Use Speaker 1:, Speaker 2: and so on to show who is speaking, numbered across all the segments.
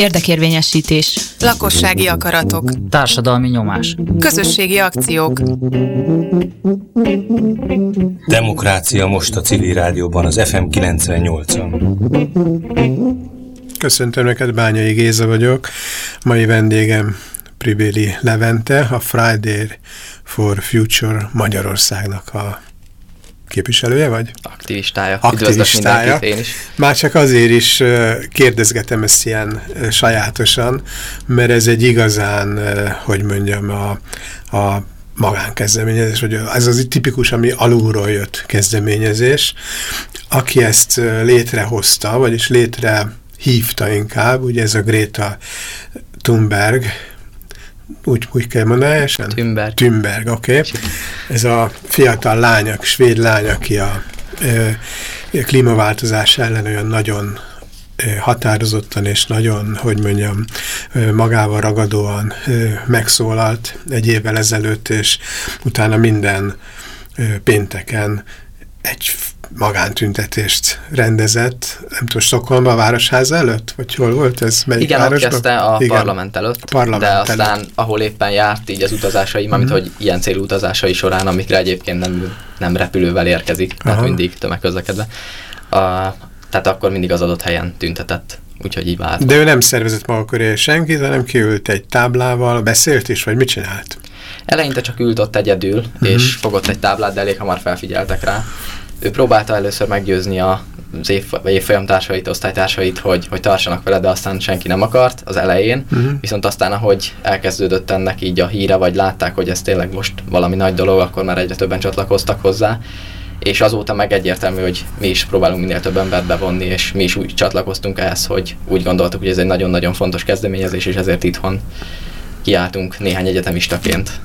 Speaker 1: Érdekérvényesítés.
Speaker 2: Lakossági akaratok.
Speaker 3: Társadalmi nyomás.
Speaker 2: Közösségi akciók.
Speaker 4: Demokrácia most a civil rádióban, az FM 98-on.
Speaker 5: Köszöntöm neked, Bányai Géza vagyok. Mai vendégem Pribéli Levente, a Friday for Future Magyarországnak a képviselője vagy?
Speaker 6: Aktivistája.
Speaker 5: Aktivistája. Én is. Már csak azért is kérdezgetem ezt ilyen sajátosan, mert ez egy igazán, hogy mondjam, a, a magánkezdeményezés, vagy ez az tipikus, ami alulról jött kezdeményezés. Aki ezt létrehozta, vagyis létre hívta inkább, ugye ez a Greta Thunberg, úgy, úgy kell mondani helyesen?
Speaker 6: Thunberg.
Speaker 5: Thunberg, oké. Okay. Ez a fiatal lány, svéd lány, aki a, a klímaváltozás ellen olyan nagyon határozottan és nagyon, hogy mondjam, magával ragadóan megszólalt egy évvel ezelőtt, és utána minden pénteken egy magántüntetést rendezett, nem tudom, Stockholmban a Városház előtt? Vagy hol volt ez?
Speaker 6: Melyik Igen, városban? ott kezdte a Igen. parlament előtt, a parlament de aztán előtt. ahol éppen járt így az utazásai, mm -hmm. mint hogy ilyen célú utazásai során, amikre egyébként nem, nem repülővel érkezik, Aha. tehát mindig tömegközlekedve. A, tehát akkor mindig az adott helyen tüntetett úgyhogy így vált.
Speaker 5: De ő nem szervezett maga köré senkit, hanem kiült egy táblával, beszélt is, vagy mit csinált?
Speaker 6: Eleinte csak ült ott egyedül, uh -huh. és fogott egy táblát, de elég hamar felfigyeltek rá. Ő próbálta először meggyőzni a az év, évfolyamtársait, osztálytársait, hogy, hogy tartsanak vele, de aztán senki nem akart az elején, uh-huh. viszont aztán, ahogy elkezdődött ennek így a híre, vagy látták, hogy ez tényleg most valami nagy dolog, akkor már egyre többen csatlakoztak hozzá, és azóta meg egyértelmű, hogy mi is próbálunk minél több embert bevonni, és mi is úgy csatlakoztunk ehhez, hogy úgy gondoltuk, hogy ez egy nagyon-nagyon fontos kezdeményezés, és ezért itthon kiálltunk néhány egyetemistaként.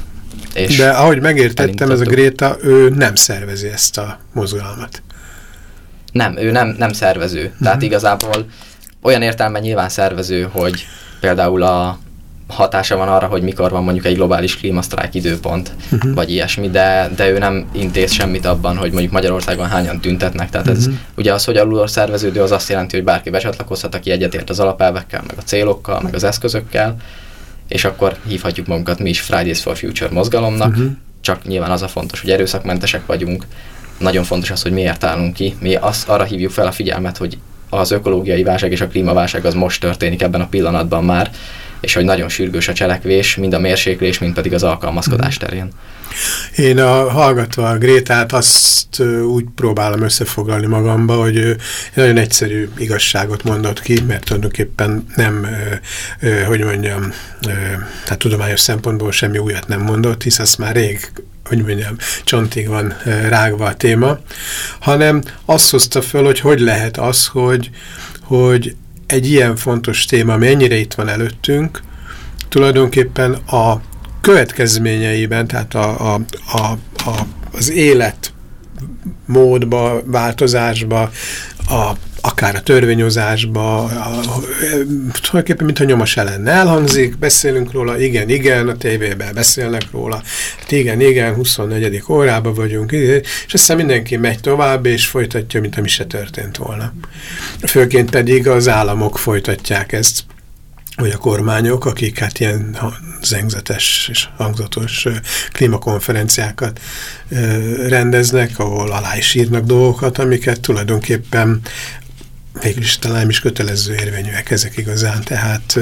Speaker 5: És De ahogy megértettem, ez a Gréta, ő nem szervezi ezt a mozgalmat.
Speaker 6: Nem, ő nem, nem szervező. Uh -huh. Tehát igazából olyan értelme nyilván szervező, hogy például a hatása van arra, hogy mikor van mondjuk egy globális klímasztrájk időpont, uh -huh. vagy ilyesmi, de, de ő nem intéz semmit abban, hogy mondjuk Magyarországon hányan tüntetnek. Tehát ez, uh -huh. ugye az, hogy alulról szerveződő, az azt jelenti, hogy bárki becsatlakozhat, aki egyetért az alapelvekkel, meg a célokkal, meg az eszközökkel, és akkor hívhatjuk magunkat mi is Fridays for Future mozgalomnak, uh-huh. csak nyilván az a fontos, hogy erőszakmentesek vagyunk, nagyon fontos az, hogy miért állunk ki. Mi azt, arra hívjuk fel a figyelmet, hogy az ökológiai válság és a klímaválság az most történik ebben a pillanatban már, és hogy nagyon sürgős a cselekvés, mind a mérséklés, mind pedig az alkalmazkodás terén.
Speaker 5: Én a, hallgatva a Grétát azt úgy próbálom összefoglalni magamba, hogy nagyon egyszerű igazságot mondott ki, mert tulajdonképpen nem, hogy mondjam, hát tudományos szempontból semmi újat nem mondott, hisz azt már rég hogy mondjam, csontig van rágva a téma, hanem azt hozta föl, hogy hogy lehet az, hogy, hogy egy ilyen fontos téma, ami ennyire itt van előttünk, tulajdonképpen a következményeiben, tehát a, a, a, a, az élet módba, változásba, a, akár a törvényozásba, a, tulajdonképpen mintha nyomos ellen elhangzik, beszélünk róla, igen, igen, a tévében beszélnek róla, hát igen, igen, 24. órában vagyunk, és aztán mindenki megy tovább, és folytatja, mint ami se történt volna. Főként pedig az államok folytatják ezt, vagy a kormányok, akik hát ilyen zengzetes és hangzatos klímakonferenciákat rendeznek, ahol alá is írnak dolgokat, amiket tulajdonképpen végül is talán is kötelező érvényűek ezek igazán, tehát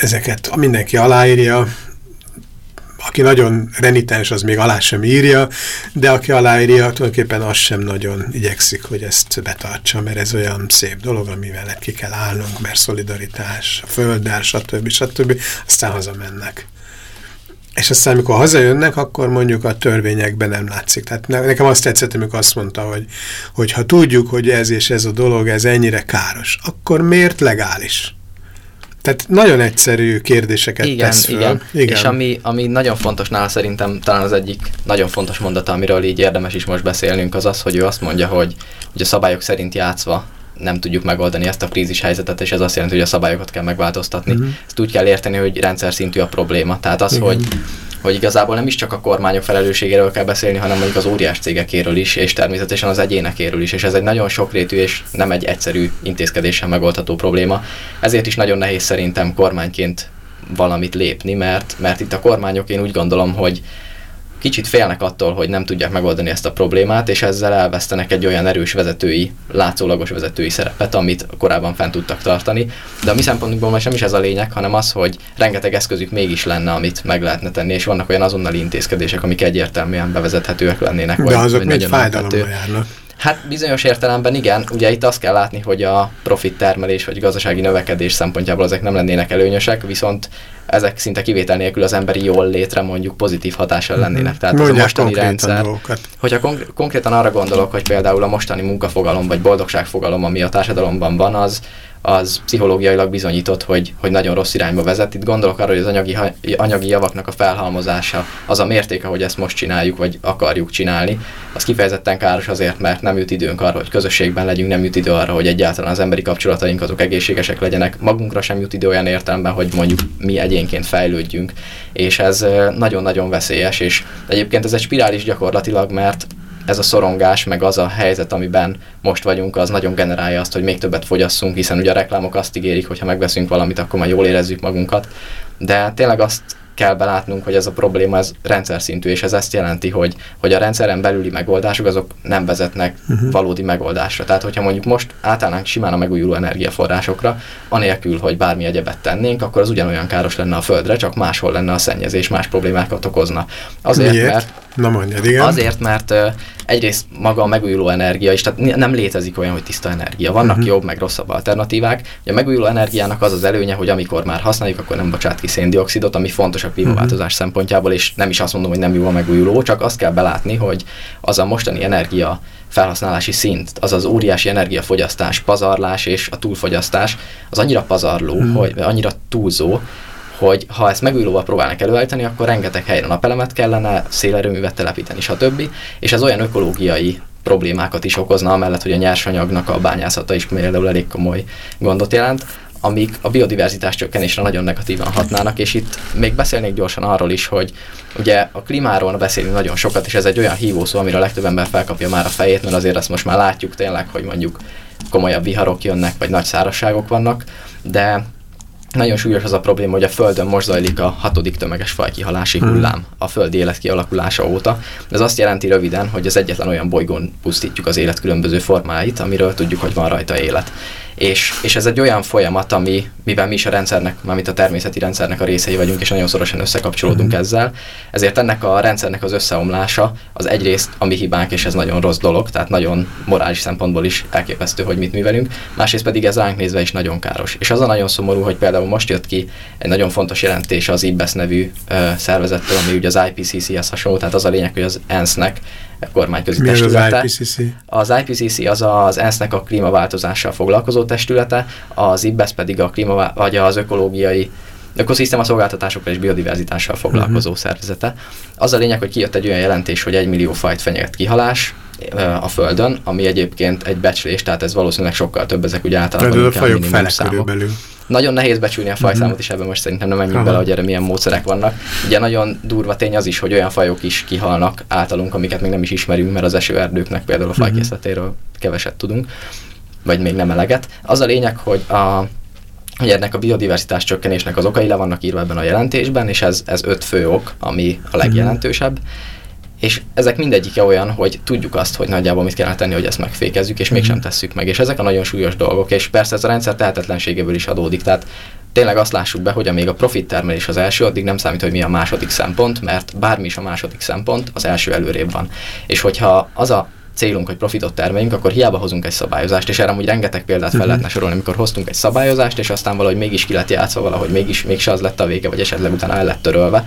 Speaker 5: ezeket mindenki aláírja, aki nagyon renitens, az még alá sem írja, de aki aláírja, tulajdonképpen az sem nagyon igyekszik, hogy ezt betartsa, mert ez olyan szép dolog, amivel ki kell állnunk, mert szolidaritás, a földdel, stb. stb. Aztán hazamennek. És aztán, amikor hazajönnek, akkor mondjuk a törvényekben nem látszik. Tehát nekem azt tetszett, amikor azt mondta, hogy, hogy ha tudjuk, hogy ez és ez a dolog, ez ennyire káros, akkor miért legális? Tehát nagyon egyszerű kérdéseket
Speaker 6: igen,
Speaker 5: tesz föl.
Speaker 6: Igen, igen. És ami, ami nagyon fontos nála szerintem, talán az egyik nagyon fontos mondata, amiről így érdemes is most beszélnünk, az az, hogy ő azt mondja, hogy, hogy a szabályok szerint játszva nem tudjuk megoldani ezt a krízis helyzetet, és ez azt jelenti, hogy a szabályokat kell megváltoztatni. Uh-huh. Ezt úgy kell érteni, hogy rendszer szintű a probléma. Tehát az, hogy hogy igazából nem is csak a kormányok felelősségéről kell beszélni, hanem mondjuk az óriás cégekéről is, és természetesen az egyénekéről is, és ez egy nagyon sokrétű és nem egy egyszerű intézkedéssel megoldható probléma. Ezért is nagyon nehéz szerintem kormányként valamit lépni, mert, mert itt a kormányok én úgy gondolom, hogy kicsit félnek attól, hogy nem tudják megoldani ezt a problémát, és ezzel elvesztenek egy olyan erős vezetői, látszólagos vezetői szerepet, amit korábban fent tudtak tartani. De a mi szempontunkból most nem is ez a lényeg, hanem az, hogy rengeteg eszközük mégis lenne, amit meg lehetne tenni, és vannak olyan azonnali intézkedések, amik egyértelműen bevezethetőek lennének.
Speaker 5: De
Speaker 6: vagy,
Speaker 5: azok
Speaker 6: vagy
Speaker 5: még fájdalommal járnak.
Speaker 6: Hát bizonyos értelemben igen, ugye itt azt kell látni, hogy a profit termelés vagy gazdasági növekedés szempontjából ezek nem lennének előnyösek, viszont ezek szinte kivétel nélkül az emberi jól létre mondjuk pozitív hatással lennének. Tehát ez a
Speaker 5: Mondják
Speaker 6: mostani rendszer,
Speaker 5: dolgokat.
Speaker 6: hogyha konk- konkrétan arra gondolok, hogy például a mostani munkafogalom vagy boldogságfogalom, ami a társadalomban van, az, az pszichológiailag bizonyított, hogy, hogy nagyon rossz irányba vezet. Itt gondolok arra, hogy az anyagi, anyagi javaknak a felhalmozása, az a mértéke, hogy ezt most csináljuk, vagy akarjuk csinálni, az kifejezetten káros azért, mert nem jut időnk arra, hogy közösségben legyünk, nem jut idő arra, hogy egyáltalán az emberi kapcsolataink azok egészségesek legyenek, magunkra sem jut idő olyan értelemben, hogy mondjuk mi egyénként fejlődjünk. És ez nagyon-nagyon veszélyes, és egyébként ez egy spirális gyakorlatilag, mert ez a szorongás, meg az a helyzet, amiben most vagyunk, az nagyon generálja azt, hogy még többet fogyasszunk, hiszen ugye a reklámok azt ígérik, hogy ha megveszünk valamit, akkor már jól érezzük magunkat. De tényleg azt kell belátnunk, hogy ez a probléma ez rendszer szintű, és ez ezt jelenti, hogy, hogy a rendszeren belüli megoldások azok nem vezetnek uh-huh. valódi megoldásra. Tehát, hogyha mondjuk most átállnánk simán a megújuló energiaforrásokra, anélkül, hogy bármi egyebet tennénk, akkor az ugyanolyan káros lenne a Földre, csak máshol lenne a szennyezés, más problémákat okozna. Azért,
Speaker 5: Miért?
Speaker 6: mert
Speaker 5: Na mondjad, igen.
Speaker 6: Azért, mert ö, egyrészt maga a megújuló energia is, tehát nem létezik olyan, hogy tiszta energia. Vannak uh-huh. jobb, meg rosszabb alternatívák. Ugye a megújuló energiának az az előnye, hogy amikor már használjuk, akkor nem bocsát ki széndiokszidot, ami fontos a klímaváltozás
Speaker 5: Mhm.
Speaker 6: uh-huh. szempontjából, és nem is azt mondom, hogy nem jó a megújuló, csak azt kell belátni, hogy az a mostani energia felhasználási szint, az az óriási energiafogyasztás, pazarlás és a túlfogyasztás, az annyira pazarló, uh-huh. hogy annyira túlzó, hogy ha ezt megújulóval próbálnak előállítani, akkor rengeteg helyre napelemet kellene, szélerőművet telepíteni, stb. És ez olyan ökológiai problémákat is okozna, amellett, hogy a nyersanyagnak a bányászata is például elég komoly gondot jelent, amik a biodiverzitás csökkenésre nagyon negatívan hatnának, és itt még beszélnék gyorsan arról is, hogy ugye a klímáról beszélünk nagyon sokat, és ez egy olyan hívószó, amire a legtöbb ember felkapja már a fejét, mert azért azt most már látjuk tényleg, hogy mondjuk komolyabb viharok jönnek, vagy nagy szárazságok vannak, de nagyon súlyos az a probléma, hogy a Földön most zajlik a hatodik tömeges fajkihalási hullám a földi élet kialakulása óta. Ez azt jelenti röviden, hogy az egyetlen olyan bolygón pusztítjuk az élet különböző formáit, amiről tudjuk, hogy van rajta élet. És, és ez egy olyan folyamat, ami, mivel mi is a rendszernek, mármint a természeti rendszernek a részei vagyunk, és nagyon szorosan összekapcsolódunk
Speaker 5: Mhm.
Speaker 6: ezzel, ezért ennek a rendszernek az összeomlása az egyrészt a mi hibánk, és ez nagyon rossz dolog, tehát nagyon morális szempontból is elképesztő, hogy mit művelünk, másrészt pedig ez ránk nézve is nagyon káros. És az a nagyon szomorú, hogy például most jött ki egy nagyon fontos jelentés az IBES nevű ö, szervezettől, ami ugye az IPCC-hez hasonló, tehát az a lényeg, hogy az ENSZ-nek kormányközi
Speaker 5: Mi az az
Speaker 6: testülete.
Speaker 5: IPCC?
Speaker 6: Az IPCC az az ENSZ-nek a klímaváltozással foglalkozó testülete, az IBES pedig a klíma, vagy az ökológiai ökoszisztéma szolgáltatásokkal és biodiverzitással foglalkozó uh-huh. szervezete. Az a lényeg, hogy kijött egy olyan jelentés, hogy egy millió fajt fenyeget kihalás a Földön, ami egyébként egy becslés, tehát ez valószínűleg sokkal több, ezek ugye általában
Speaker 5: Tehát a fajok fele körülbelül.
Speaker 6: Nagyon nehéz becsülni a fajszámot, uh-huh. és ebben most szerintem nem menjünk
Speaker 5: Aha.
Speaker 6: bele, hogy erre milyen módszerek vannak. Ugye nagyon durva tény az is, hogy olyan fajok is kihalnak általunk, amiket még nem is ismerünk, mert az esőerdőknek például a fajkészletéről keveset tudunk, vagy még nem eleget. Az a lényeg, hogy a hogy ennek a biodiverzitás csökkenésnek az okai le vannak írva ebben a jelentésben, és ez, ez öt fő ok, ami a legjelentősebb. És ezek mindegyike olyan, hogy tudjuk azt, hogy nagyjából mit kellene tenni, hogy ezt megfékezzük, és mégsem tesszük meg. És ezek a nagyon súlyos dolgok, és persze ez a rendszer tehetetlenségéből is adódik. Tehát tényleg azt lássuk be, hogy amíg a profit termelés az első, addig nem számít, hogy mi a második szempont, mert bármi is a második szempont, az első előrébb van. És hogyha az a célunk, hogy profitot termeljünk, akkor hiába hozunk egy szabályozást, és erre amúgy rengeteg példát fel lehetne sorolni, amikor hoztunk egy szabályozást, és aztán valahogy mégis ki lett játszva, valahogy mégis, mégse az lett a vége, vagy esetleg utána el lett törölve.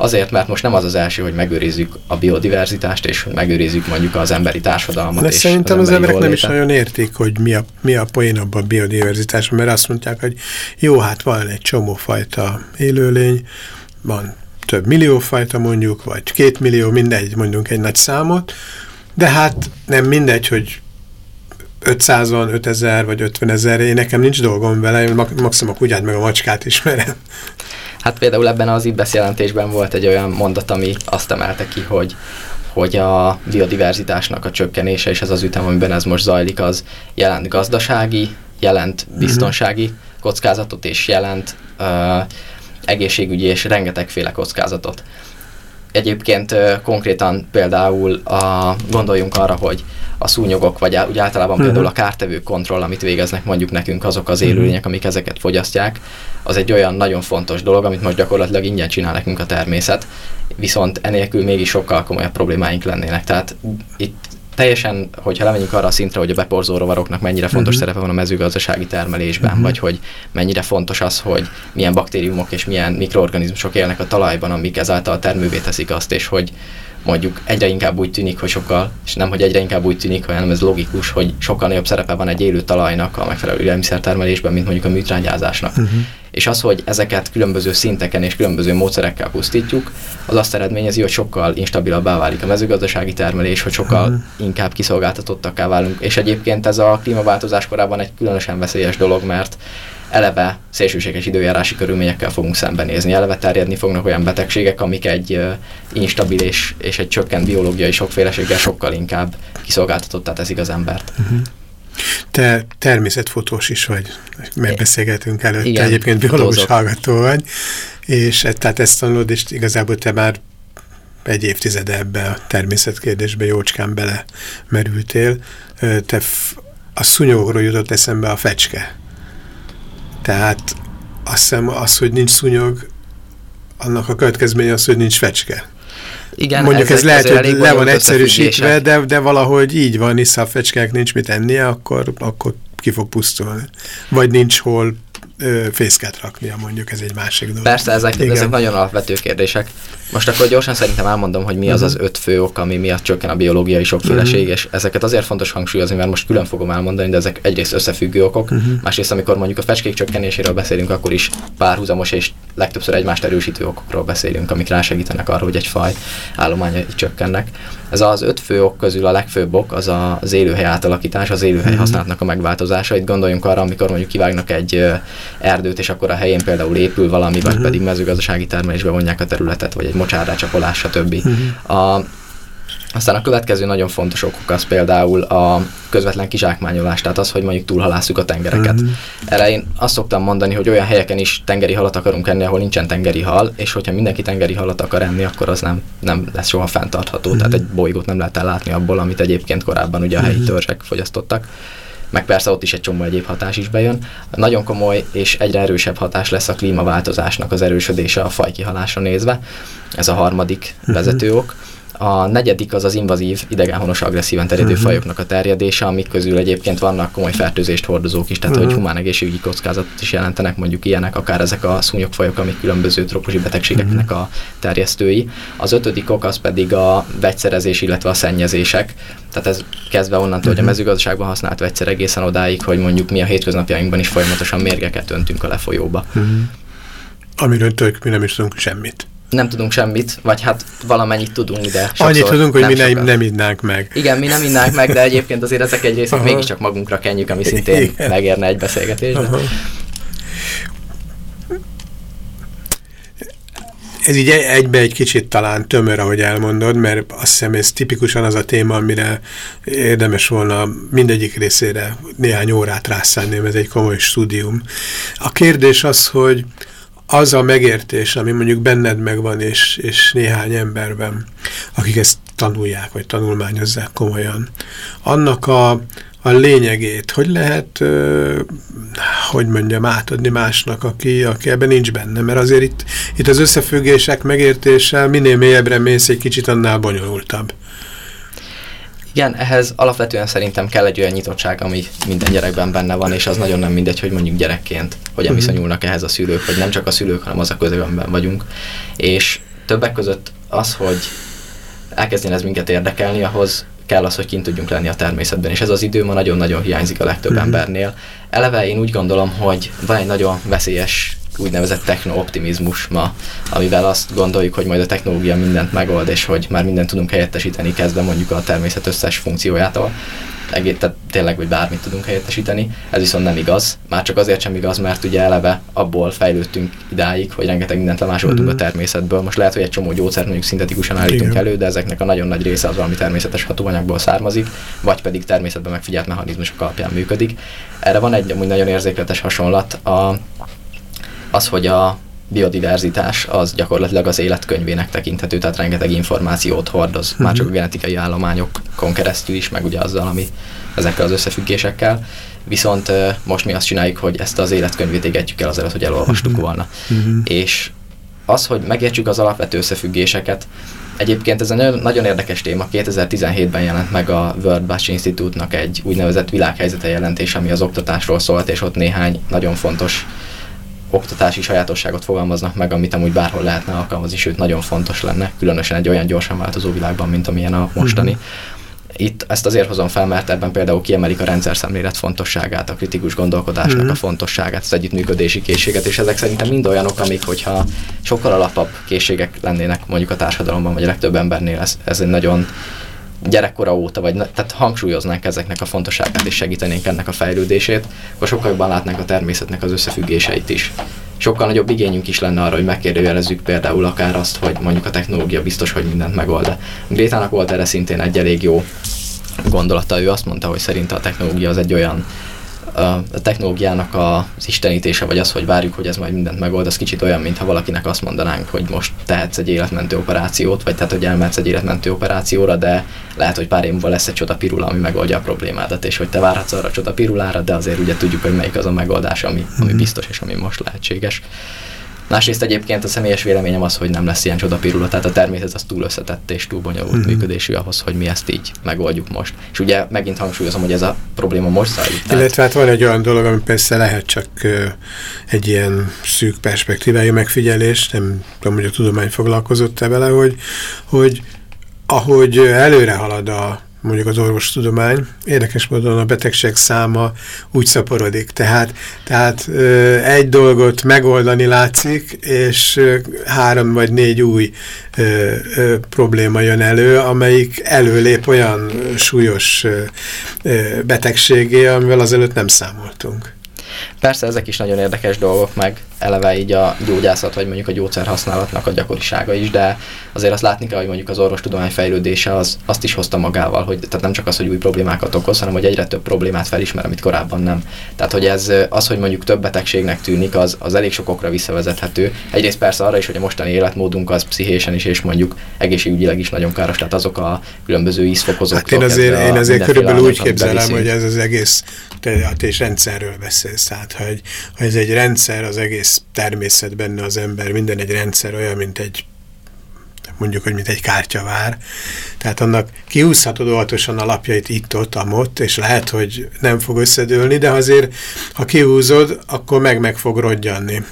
Speaker 6: Azért, mert most nem az az első, hogy megőrizzük a biodiverzitást, és hogy megőrizzük mondjuk az emberi társadalmat.
Speaker 5: De
Speaker 6: és
Speaker 5: szerintem az,
Speaker 6: emberi
Speaker 5: emberek nem is nagyon értik, hogy mi a, mi a poén abban a biodiverzitás, mert azt mondják, hogy jó, hát van egy csomó fajta élőlény, van több millió fajta mondjuk, vagy két millió, mindegy, mondjuk egy nagy számot, de hát nem mindegy, hogy 500 van, 5000 vagy 50 ezer, én nekem nincs dolgom vele, én ma- maximum a kutyát meg a macskát ismerem.
Speaker 6: Hát például ebben az IBESZ jelentésben volt egy olyan mondat, ami azt emelte ki, hogy hogy a biodiverzitásnak a csökkenése, és ez az ütem, amiben ez most zajlik, az jelent gazdasági, jelent mhm. biztonsági kockázatot, és jelent uh, egészségügyi és rengetegféle kockázatot. Egyébként konkrétan például a, gondoljunk arra, hogy a szúnyogok, vagy úgy általában uh-huh. például a kártevő kontroll, amit végeznek mondjuk nekünk azok az élőlények, uh-huh. amik ezeket fogyasztják, az egy olyan nagyon fontos dolog, amit most gyakorlatilag ingyen csinál nekünk a természet, viszont enélkül mégis sokkal komolyabb problémáink lennének. Tehát itt teljesen, hogyha lemegyünk arra a szintre, hogy a beporzó rovaroknak mennyire fontos uh-huh. szerepe van a mezőgazdasági termelésben, uh-huh. vagy hogy mennyire fontos az, hogy milyen baktériumok és milyen mikroorganizmusok élnek a talajban, amik ezáltal termővé teszik azt, és hogy mondjuk egyre inkább úgy tűnik, hogy sokkal, és nem, hogy egyre inkább úgy tűnik, hanem ez logikus, hogy sokkal nagyobb szerepe van egy élő talajnak a megfelelő élelmiszertermelésben, mint mondjuk a műtrágyázásnak. Uh-huh. És az, hogy ezeket különböző szinteken és különböző módszerekkel pusztítjuk, az azt eredményezi, hogy sokkal instabilabbá válik a mezőgazdasági termelés, hogy sokkal uh-huh. inkább kiszolgáltatottakká válunk. És egyébként ez a klímaváltozás korában egy különösen veszélyes dolog, mert eleve szélsőséges időjárási körülményekkel fogunk szembenézni. Eleve terjedni fognak olyan betegségek, amik egy uh, instabil és, és egy csökkent biológiai sokféleséggel sokkal inkább kiszolgáltatottá teszik az embert. Uh-huh.
Speaker 5: Te természetfotós is vagy, mert beszélgetünk előtte, Igen, egyébként biológus fotózok. hallgató vagy, és e, tehát ezt tanulod, és igazából te már egy évtizede ebbe a természetkérdésbe jócskán bele merültél. Te a szúnyogokról jutott eszembe a fecske. Tehát azt hiszem az, hogy nincs szúnyog, annak a következménye az, hogy nincs fecske. Igen, Mondjuk ez lehet, hogy le van egyszerűsítve, de, de valahogy így van, hisz a fecskének nincs mit ennie, akkor, akkor ki fog pusztulni. Vagy nincs hol fészket raknia, mondjuk ez egy másik dolog.
Speaker 6: Persze, ezek, ezek nagyon alapvető kérdések. Most akkor gyorsan szerintem elmondom, hogy mi az mhm. az öt fő ok, ami miatt csökken a biológiai sokféleség, uh mhm. -huh. és ezeket azért fontos hangsúlyozni, mert most külön fogom elmondani, de ezek egyrészt összefüggő okok, uh mhm. -huh. másrészt amikor mondjuk a fecskék csökkenéséről beszélünk, akkor is párhuzamos és legtöbbször egymást erősítő okokról beszélünk, amik rásegítenek arra, hogy egy faj állományai csökkennek. Ez az öt fő ok közül a legfőbb ok az az élőhely átalakítás, az élőhely uh-huh. használatnak a megváltozása. Itt gondoljunk arra, amikor mondjuk kivágnak egy erdőt, és akkor a helyén például épül valami, uh-huh. vagy pedig mezőgazdasági termelésbe vonják a területet, vagy egy mocsárrácsapolás, stb. Uh-huh. A, aztán a következő nagyon fontos okok az például a közvetlen kizsákmányolás, tehát az, hogy mondjuk túlhalásszuk a tengereket. Uh-huh. Erre én azt szoktam mondani, hogy olyan helyeken is tengeri halat akarunk enni, ahol nincsen tengeri hal, és hogyha mindenki tengeri halat akar enni, akkor az nem, nem lesz soha fenntartható. Uh-huh. Tehát egy bolygót nem lehet ellátni abból, amit egyébként korábban ugye a helyi törzsek fogyasztottak meg persze ott is egy csomó egyéb hatás is bejön. Nagyon komoly és egyre erősebb hatás lesz a klímaváltozásnak az erősödése a fajkihalásra nézve. Ez a harmadik uh-huh. A negyedik az az invazív, idegenhonos, agresszíven terjedő uh-huh. fajoknak a terjedése, amik közül egyébként vannak komoly fertőzést hordozók is, tehát uh-huh. hogy humán egészségügyi kockázatot is jelentenek, mondjuk ilyenek, akár ezek a szúnyogfajok, amik különböző trópusi betegségeknek uh-huh. a terjesztői. Az ötödik ok az pedig a vegyszerezés, illetve a szennyezések. Tehát ez kezdve onnantól, uh-huh. hogy a mezőgazdaságban használt vegyszer egészen odáig, hogy mondjuk mi a hétköznapjainkban is folyamatosan mérgeket öntünk a lefolyóba. Uh-huh.
Speaker 5: Amiről tök mi nem is tudunk semmit
Speaker 6: nem tudunk semmit, vagy hát valamennyit tudunk, de
Speaker 5: Annyit tudunk, hogy nem mi nem, nem innánk meg.
Speaker 6: Igen, mi nem innánk meg, de egyébként azért ezek egy részét mégiscsak magunkra kenjük, ami szintén Igen. megérne egy beszélgetésben. Aha.
Speaker 5: Ez így egybe egy kicsit talán tömör, ahogy elmondod, mert azt hiszem ez tipikusan az a téma, amire érdemes volna mindegyik részére néhány órát rászánni, ez egy komoly stúdium. A kérdés az, hogy az a megértés, ami mondjuk benned megvan, és, és néhány emberben, akik ezt tanulják, vagy tanulmányozzák komolyan, annak a, a lényegét, hogy lehet, hogy mondjam, átadni másnak, aki, aki ebben nincs benne, mert azért itt, itt az összefüggések megértéssel minél mélyebbre mész, egy kicsit annál bonyolultabb.
Speaker 6: Igen, ehhez alapvetően szerintem kell egy olyan nyitottság, ami minden gyerekben benne van, és az nagyon nem mindegy, hogy mondjuk gyerekként hogyan uh-huh. viszonyulnak ehhez a szülők, hogy nem csak a szülők, hanem az a közömben vagyunk. És többek között az, hogy elkezdjen ez minket érdekelni, ahhoz kell az, hogy kint tudjunk lenni a természetben, és ez az idő ma nagyon-nagyon hiányzik a legtöbb uh-huh. embernél. Eleve én úgy gondolom, hogy van egy nagyon veszélyes úgynevezett techno-optimizmus ma, amivel azt gondoljuk, hogy majd a technológia mindent megold, és hogy már mindent tudunk helyettesíteni, kezdve mondjuk a természet összes funkciójától. egész, tehát tényleg, hogy bármit tudunk helyettesíteni. Ez viszont nem igaz. Már csak azért sem igaz, mert ugye eleve abból fejlődtünk idáig, hogy rengeteg mindent lemásoltunk mm. a természetből. Most lehet, hogy egy csomó gyógyszert mondjuk szintetikusan állítunk Igen. elő, de ezeknek a nagyon nagy része az valami természetes hatóanyagból származik, vagy pedig természetben megfigyelt mechanizmusok alapján működik. Erre van egy nagyon érzékletes hasonlat. A, az, hogy a biodiverzitás az gyakorlatilag az életkönyvének tekinthető, tehát rengeteg információt hordoz, már csak a genetikai állományokon keresztül is, meg ugye azzal, ami ezekkel az összefüggésekkel. Viszont most mi azt csináljuk, hogy ezt az életkönyvét égetjük el azért, hogy elolvastuk uh-huh. volna. Uh-huh. És az, hogy megértsük az alapvető összefüggéseket, Egyébként ez egy nagyon érdekes téma. 2017-ben jelent meg a World Batch Institute-nak egy úgynevezett világhelyzete jelentés, ami az oktatásról szólt, és ott néhány nagyon fontos oktatási sajátosságot fogalmaznak meg, amit amúgy bárhol lehetne alkalmazni, sőt nagyon fontos lenne, különösen egy olyan gyorsan változó világban, mint amilyen a mostani. Mm-hmm. Itt ezt azért hozom fel, mert ebben például kiemelik a rendszer szemlélet fontosságát, a kritikus gondolkodásnak mm-hmm. a fontosságát, az együttműködési készséget, és ezek szerintem mind olyanok, amik, hogyha sokkal alapabb készségek lennének mondjuk a társadalomban, vagy a legtöbb embernél, ez, ez egy nagyon gyerekkora óta, vagy tehát hangsúlyoznánk ezeknek a fontosságát és segítenénk ennek a fejlődését, akkor sokkal jobban látnánk a természetnek az összefüggéseit is. Sokkal nagyobb igényünk is lenne arra, hogy megkérdőjelezzük például akár azt, hogy mondjuk a technológia biztos, hogy mindent megold. Grétának volt erre szintén egy elég jó gondolata, ő azt mondta, hogy szerint a technológia az egy olyan a technológiának az istenítése, vagy az, hogy várjuk, hogy ez majd mindent megold, az kicsit olyan, mintha valakinek azt mondanánk, hogy most tehetsz egy életmentő operációt, vagy tehát, hogy elmehetsz egy életmentő operációra, de lehet, hogy pár év múlva lesz egy csoda pirula, ami megoldja a problémádat, és hogy te várhatsz arra a csoda pirulára, de azért ugye tudjuk, hogy melyik az a megoldás, ami, ami mhm. biztos és ami most lehetséges. Másrészt egyébként a személyes véleményem az, hogy nem lesz ilyen csodapirula, tehát a természet az túl összetett és túl bonyolult mm-hmm. működésű ahhoz, hogy mi ezt így megoldjuk most. És ugye megint hangsúlyozom, hogy ez a probléma most zajlik.
Speaker 5: Tehát... Illetve hát van egy olyan dolog, ami persze lehet csak egy ilyen szűk perspektívájú megfigyelés, nem tudom, hogy a tudomány foglalkozott-e vele, hogy, hogy ahogy előre halad a mondjuk az orvostudomány, érdekes módon a betegség száma úgy szaporodik. Tehát, tehát egy dolgot megoldani látszik, és három vagy négy új probléma jön elő, amelyik előlép olyan súlyos betegségé, amivel azelőtt nem számoltunk.
Speaker 6: Persze ezek is nagyon érdekes dolgok, meg eleve így a gyógyászat, vagy mondjuk a gyógyszer használatnak a gyakorisága is, de azért azt látni kell, hogy mondjuk az orvostudomány fejlődése az, azt is hozta magával, hogy tehát nem csak az, hogy új problémákat okoz, hanem hogy egyre több problémát felismer, amit korábban nem. Tehát, hogy ez az, hogy mondjuk több betegségnek tűnik, az, az elég sok okra visszavezethető. Egyrészt persze arra is, hogy a mostani életmódunk az pszichésen is, és mondjuk egészségügyileg is nagyon káros, tehát azok a különböző ízfokozók. Hát
Speaker 5: én azért, én azért körülbelül úgy képzelem, hogy ez az egész te, és rendszerről beszélsz, tehát hogy, hogy ez egy rendszer, az egész természet benne az ember, minden egy rendszer olyan, mint egy mondjuk, hogy mint egy kártyavár. Tehát annak kiúszhatod óvatosan a lapjait itt-ott, amott, és lehet, hogy nem fog összedőlni, de azért, ha kiúzod, akkor meg meg fog rodjanni.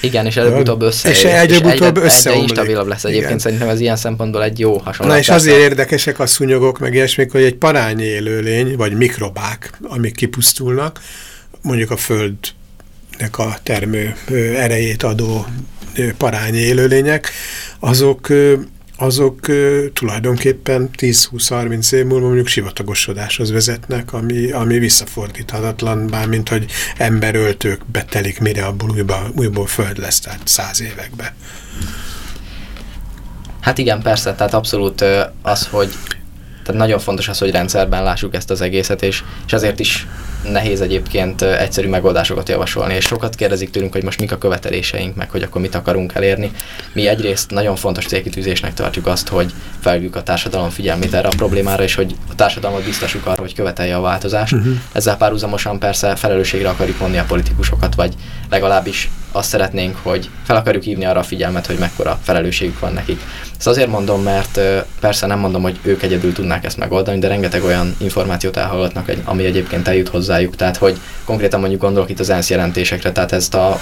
Speaker 6: Igen, és előbb-utóbb össze.
Speaker 5: És előbb-utóbb összeomlik.
Speaker 6: Egyre instabilabb lesz egyébként, Igen. szerintem ez ilyen szempontból egy jó hasonlat.
Speaker 5: Na és azért érdekesek a szúnyogok, meg ilyesmik, hogy egy parányi élőlény, vagy mikrobák, amik kipusztulnak, mondjuk a földnek a termő erejét adó parányi élőlények, azok azok tulajdonképpen 10-20-30 év múlva mondjuk sivatagosodáshoz vezetnek, ami, ami visszafordíthatatlan, bármint hogy emberöltők betelik, mire abból újból, újból föld lesz, tehát száz években.
Speaker 6: Hát igen, persze, tehát abszolút az, hogy tehát nagyon fontos az, hogy rendszerben lássuk ezt az egészet, és, és azért is nehéz egyébként egyszerű megoldásokat javasolni, és sokat kérdezik tőlünk, hogy most mik a követeléseink, meg hogy akkor mit akarunk elérni. Mi egyrészt nagyon fontos célkitűzésnek tartjuk azt, hogy felvjük a társadalom figyelmét erre a problémára, és hogy a társadalmat biztosuk arra, hogy követelje a változást. Uh-huh. Ezzel párhuzamosan persze felelősségre akarjuk vonni a politikusokat, vagy legalábbis azt szeretnénk, hogy fel akarjuk hívni arra a figyelmet, hogy mekkora felelősségük van nekik. Ezt azért mondom, mert persze nem mondom, hogy ők egyedül tudnák ezt megoldani, de rengeteg olyan információt elhallgatnak, ami egyébként eljut hozzájuk. Tehát, hogy konkrétan mondjuk gondolok itt az ENSZ jelentésekre, tehát ezt a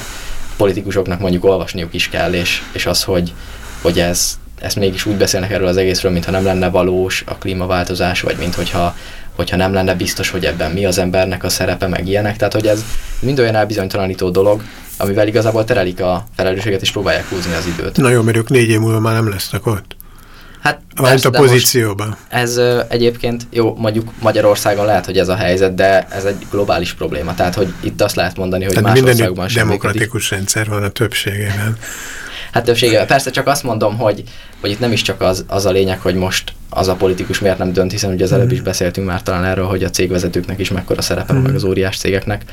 Speaker 6: politikusoknak mondjuk olvasniuk is kell, és, és az, hogy, hogy ez, ezt mégis úgy beszélnek erről az egészről, mintha nem lenne valós a klímaváltozás, vagy mint hogyha, hogyha nem lenne biztos, hogy ebben mi az embernek a szerepe, meg ilyenek. Tehát, hogy ez mind olyan elbizonytalanító dolog, amivel igazából terelik a felelősséget és próbálják húzni az időt.
Speaker 5: Na jó, mert ők négy év múlva már nem lesznek ott.
Speaker 6: Hát
Speaker 5: Mármint a pozícióban.
Speaker 6: Ez ö, egyébként, jó, mondjuk Magyarországon lehet, hogy ez a helyzet, de ez egy globális probléma. Tehát, hogy itt azt lehet mondani, hogy
Speaker 5: Tehát
Speaker 6: más
Speaker 5: minden
Speaker 6: országokban sem működik.
Speaker 5: demokratikus rendszer van a többségében.
Speaker 6: Hát többségében. Persze csak azt mondom, hogy, hogy itt nem is csak az, az a lényeg, hogy most az a politikus miért nem dönt, hiszen ugye az előbb is beszéltünk már talán erről, hogy a cégvezetőknek is mekkora szerepe van, meg az óriás cégeknek.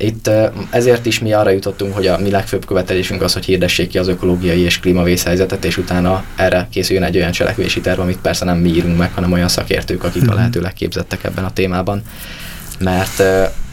Speaker 6: Itt ezért is mi arra jutottunk, hogy a mi legfőbb követelésünk az, hogy hirdessék ki az ökológiai és klímavészhelyzetet, és utána erre készüljön egy olyan cselekvési terv, amit persze nem mi írunk meg, hanem olyan szakértők, akik a lehető legképzettek ebben a témában. Mert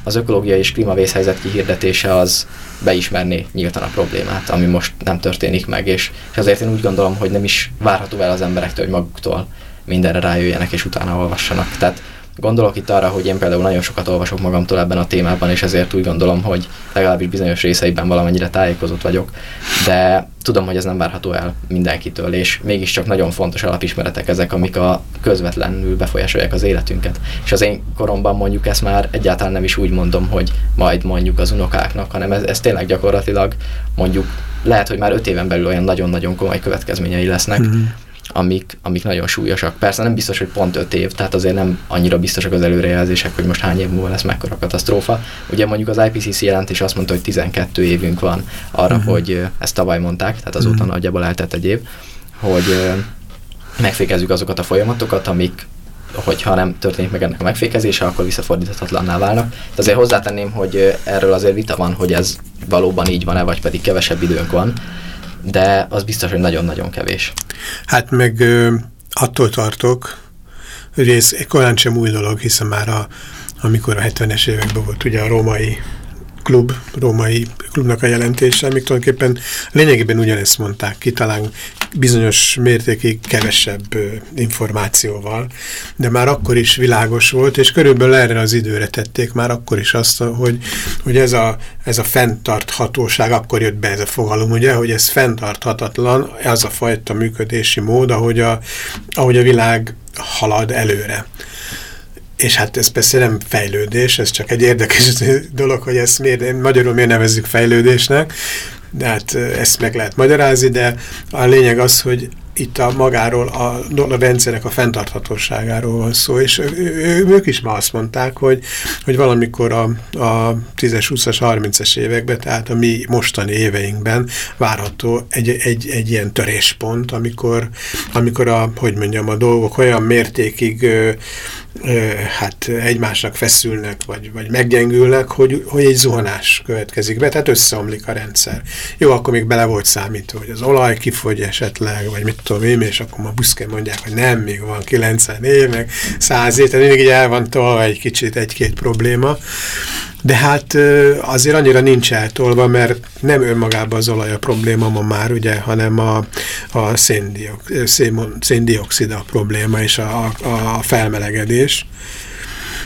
Speaker 6: az ökológiai és klímavészhelyzet kihirdetése az beismerné nyíltan a problémát, ami most nem történik meg, és, és azért én úgy gondolom, hogy nem is várható el az emberektől, hogy maguktól mindenre rájöjjenek és utána olvassanak. Tehát gondolok itt arra, hogy én például nagyon sokat olvasok magamtól ebben a témában, és ezért úgy gondolom, hogy legalábbis bizonyos részeiben valamennyire tájékozott vagyok, de tudom, hogy ez nem várható el mindenkitől, és mégiscsak nagyon fontos alapismeretek ezek, amik a közvetlenül befolyásolják az életünket. És az én koromban mondjuk ezt már egyáltalán nem is úgy mondom, hogy majd mondjuk az unokáknak, hanem ez, ez tényleg gyakorlatilag mondjuk lehet, hogy már öt éven belül olyan nagyon-nagyon komoly következményei lesznek,
Speaker 5: Mhm.
Speaker 6: Amik, amik nagyon súlyosak. Persze nem biztos, hogy pont 5 év, tehát azért nem annyira biztosak az előrejelzések, hogy most hány év múlva lesz mekkora katasztrófa. Ugye mondjuk az IPCC jelentés azt mondta, hogy 12 évünk van arra, uh-huh. hogy ezt tavaly mondták, tehát azóta uh-huh. nagyjából eltett egy év, hogy megfékezzük azokat a folyamatokat, amik hogyha nem történik meg ennek a megfékezése, akkor visszafordíthatatlanná válnak. De azért hozzátenném, hogy erről azért vita van, hogy ez valóban így van-e, vagy pedig kevesebb időnk van, de az biztos, hogy nagyon-nagyon kevés.
Speaker 5: Hát meg ö, attól tartok, hogy ez korán sem új dolog, hiszen már a, amikor a 70-es években volt ugye a római klub, római klubnak a jelentése, amik tulajdonképpen lényegében ugyanezt mondták ki, talán bizonyos mértékig kevesebb információval, de már akkor is világos volt, és körülbelül erre az időre tették már akkor is azt, hogy, hogy ez, a, ez a fenntarthatóság, akkor jött be ez a fogalom, ugye, hogy ez fenntarthatatlan, ez a fajta működési mód, ahogy a, ahogy a világ halad előre. És hát ez persze nem fejlődés, ez csak egy érdekes dolog, hogy ezt miért, magyarul miért nevezzük fejlődésnek, de hát ezt meg lehet magyarázni, de a lényeg az, hogy itt a magáról, a, a rendszerek a fenntarthatóságáról van szó, és ő, ők is ma azt mondták, hogy, hogy valamikor a, a 10-es, 20-as, 30-es években, tehát a mi mostani éveinkben várható egy, egy, egy ilyen töréspont, amikor, amikor a, hogy mondjam, a dolgok olyan mértékig ö, ö, hát egymásnak feszülnek, vagy, vagy meggyengülnek, hogy, hogy egy zuhanás következik be, tehát összeomlik a rendszer. Jó, akkor még bele volt számítva, hogy az olaj kifogy esetleg, vagy mit tudom én, és akkor ma büszkén mondják, hogy nem, még van 90 év, meg 100 év, tehát mindig így el van tolva egy kicsit egy-két probléma. De hát azért annyira nincs eltolva, mert nem önmagában az olaj a probléma ma már, ugye, hanem a, a széndiok, szén, széndiokszid a probléma és a, a, a felmelegedés.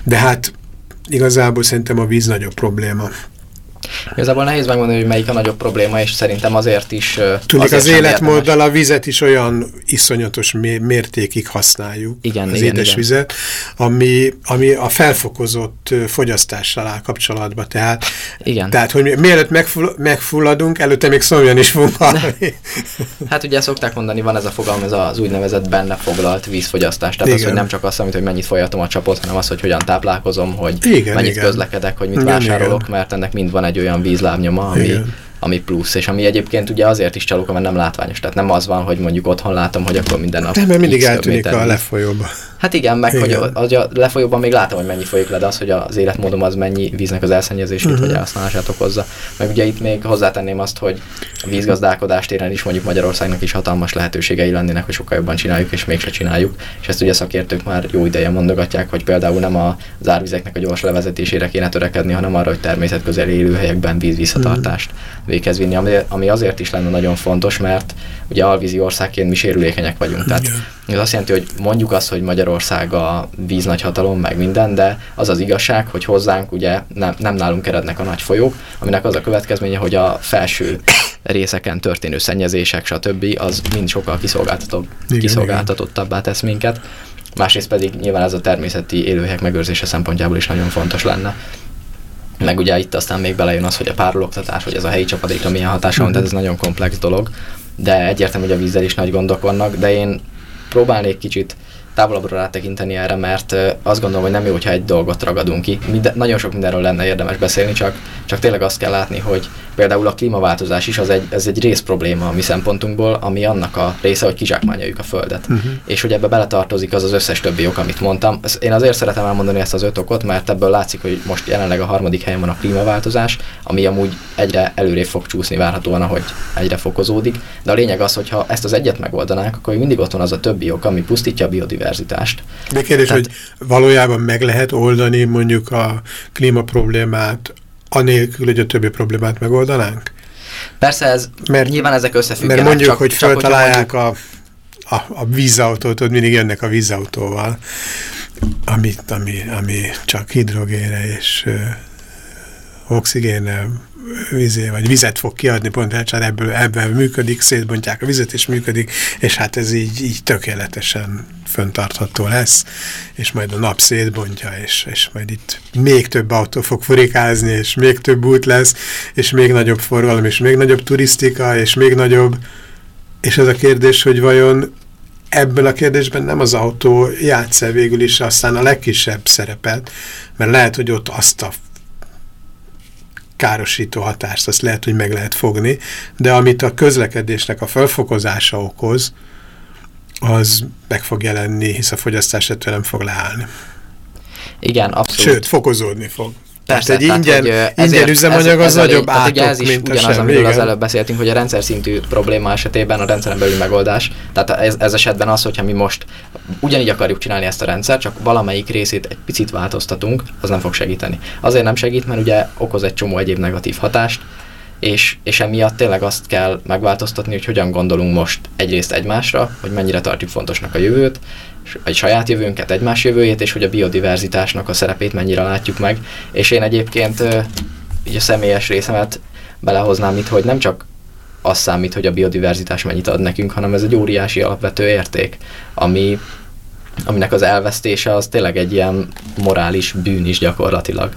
Speaker 5: De hát igazából szerintem a víz nagyobb probléma.
Speaker 6: Igazából nehéz megmondani, hogy melyik a nagyobb probléma, és szerintem azért is...
Speaker 5: Tudjuk,
Speaker 6: azért
Speaker 5: az életmóddal a vizet is olyan iszonyatos mé- mértékig használjuk,
Speaker 6: Igen,
Speaker 5: az
Speaker 6: igen,
Speaker 5: édesvizet, ami, ami a felfokozott fogyasztással áll kapcsolatba. Tehát,
Speaker 6: Igen.
Speaker 5: tehát hogy mi, mielőtt megfull, megfulladunk, előtte még szomjan is fogunk.
Speaker 6: Hát ugye szokták mondani, van ez a fogalom, ez az úgynevezett benne foglalt vízfogyasztás. Tehát az,
Speaker 5: Igen.
Speaker 6: hogy nem csak azt számít, hogy mennyit folyatom a csapot, hanem az, hogy hogyan táplálkozom, hogy
Speaker 5: Igen,
Speaker 6: mennyit
Speaker 5: igen.
Speaker 6: közlekedek, hogy mit
Speaker 5: Igen,
Speaker 6: vásárolok,
Speaker 5: igen.
Speaker 6: mert ennek mind van egy olyan vízlábnyoma, ami,
Speaker 5: Igen.
Speaker 6: Ami plusz, és ami egyébként ugye azért is csalóka, mert nem látványos. Tehát nem az van, hogy mondjuk otthon látom, hogy akkor minden nap
Speaker 5: Nem, mert mindig eltűnik a
Speaker 6: víz.
Speaker 5: lefolyóba.
Speaker 6: Hát igen, meg hogy,
Speaker 5: Igen.
Speaker 6: a, hogy a lefolyóban még látom, hogy mennyi folyik le, de az, hogy az életmódom az mennyi víznek az elszennyezését
Speaker 5: Mhm.
Speaker 6: vagy elhasználását okozza. Meg ugye itt még hozzátenném azt, hogy a vízgazdálkodás téren is mondjuk Magyarországnak is hatalmas lehetőségei lennének, hogy sokkal jobban csináljuk, és mégse csináljuk. És ezt ugye szakértők már jó ideje mondogatják, hogy például nem a az árvizeknek a gyors levezetésére kéne törekedni, hanem arra, hogy természetközeli élőhelyekben vízvisszatartást véghez vinni, ami, ami azért is lenne nagyon fontos, mert ugye alvízi országként mi sérülékenyek vagyunk. Tehát ez azt jelenti, hogy mondjuk azt, hogy Magyarország a víz nagy hatalom, meg minden, de az az igazság, hogy hozzánk ugye nem, nem nálunk erednek a nagy folyók, aminek az a következménye, hogy a felső részeken történő szennyezések, stb. az mind sokkal kiszolgáltatóbb,
Speaker 5: Igen,
Speaker 6: kiszolgáltatottabbá tesz minket. Másrészt pedig nyilván ez a természeti élőhelyek megőrzése szempontjából is nagyon fontos lenne. Meg ugye itt aztán még belejön az, hogy a párologtatás, hogy ez a helyi csapadékra milyen hatása van, tehát ez nagyon komplex dolog, de egyértelmű, hogy a vízzel is nagy gondok vannak, de én próbálnék kicsit távolabbra rátekinteni erre, mert azt gondolom, hogy nem jó, hogyha egy dolgot ragadunk ki. Minden, nagyon sok mindenről lenne érdemes beszélni, csak, csak tényleg azt kell látni, hogy például a klímaváltozás is az egy, ez egy rész probléma a mi szempontunkból, ami annak a része, hogy kizsákmányoljuk a Földet. Uh-huh. És hogy ebbe beletartozik az az összes többi ok, amit mondtam. Én azért szeretem elmondani ezt az öt okot, mert ebből látszik, hogy most jelenleg a harmadik helyen van a klímaváltozás, ami amúgy egyre előrébb fog csúszni várhatóan, ahogy egyre fokozódik. De a lényeg az, hogy ha ezt az egyet megoldanák, akkor mindig ott van az a többi ok, ami pusztítja a biodiverzitást.
Speaker 5: De kérdés, Tehát, hogy valójában meg lehet oldani mondjuk a klíma problémát anélkül, hogy a többi problémát megoldanánk?
Speaker 6: Persze ez, mert, nyilván ezek összefüggenek.
Speaker 5: Mert mondjuk, csak, hogy feltalálják mondjuk... a, a, a vízautót, ott mindig jönnek a vízautóval, ami, ami, ami csak hidrogénre és ö, oxigénre vizé, vagy vizet fog kiadni, pont hát ebből, ebből működik, szétbontják a vizet, és működik, és hát ez így, így tökéletesen föntartható lesz, és majd a nap szétbontja, és, és majd itt még több autó fog furikázni, és még több út lesz, és még nagyobb forgalom, és még nagyobb turisztika, és még nagyobb, és ez a kérdés, hogy vajon ebben a kérdésben nem az autó játsz -e végül is aztán a legkisebb szerepet, mert lehet, hogy ott azt a károsító hatást, azt lehet, hogy meg lehet fogni, de amit a közlekedésnek a felfokozása okoz, az meg fog jelenni, hisz a fogyasztás ettől nem fog leállni.
Speaker 6: Igen, abszolút.
Speaker 5: Sőt, fokozódni fog. Persze, tehát egy ingyen, tehát, hogy ingyen üzemanyag az nagyobb átok,
Speaker 6: ugye ez is mint ugyanaz, sem, amiről igen. az előbb beszéltünk, hogy a rendszer szintű probléma esetében a rendszeren belül megoldás. Tehát ez, ez esetben az, hogyha mi most ugyanígy akarjuk csinálni ezt a rendszer, csak valamelyik részét egy picit változtatunk, az nem fog segíteni. Azért nem segít, mert ugye okoz egy csomó egyéb negatív hatást, és, és emiatt tényleg azt kell megváltoztatni, hogy hogyan gondolunk most egyrészt egymásra, hogy mennyire tartjuk fontosnak a jövőt, egy saját jövőnket, egymás jövőjét, és hogy a biodiverzitásnak a szerepét mennyire látjuk meg. És én egyébként így a személyes részemet belehoznám itt, hogy nem csak az számít, hogy a biodiverzitás mennyit ad nekünk, hanem ez egy óriási alapvető érték, ami, aminek az elvesztése az tényleg egy ilyen morális bűn is gyakorlatilag.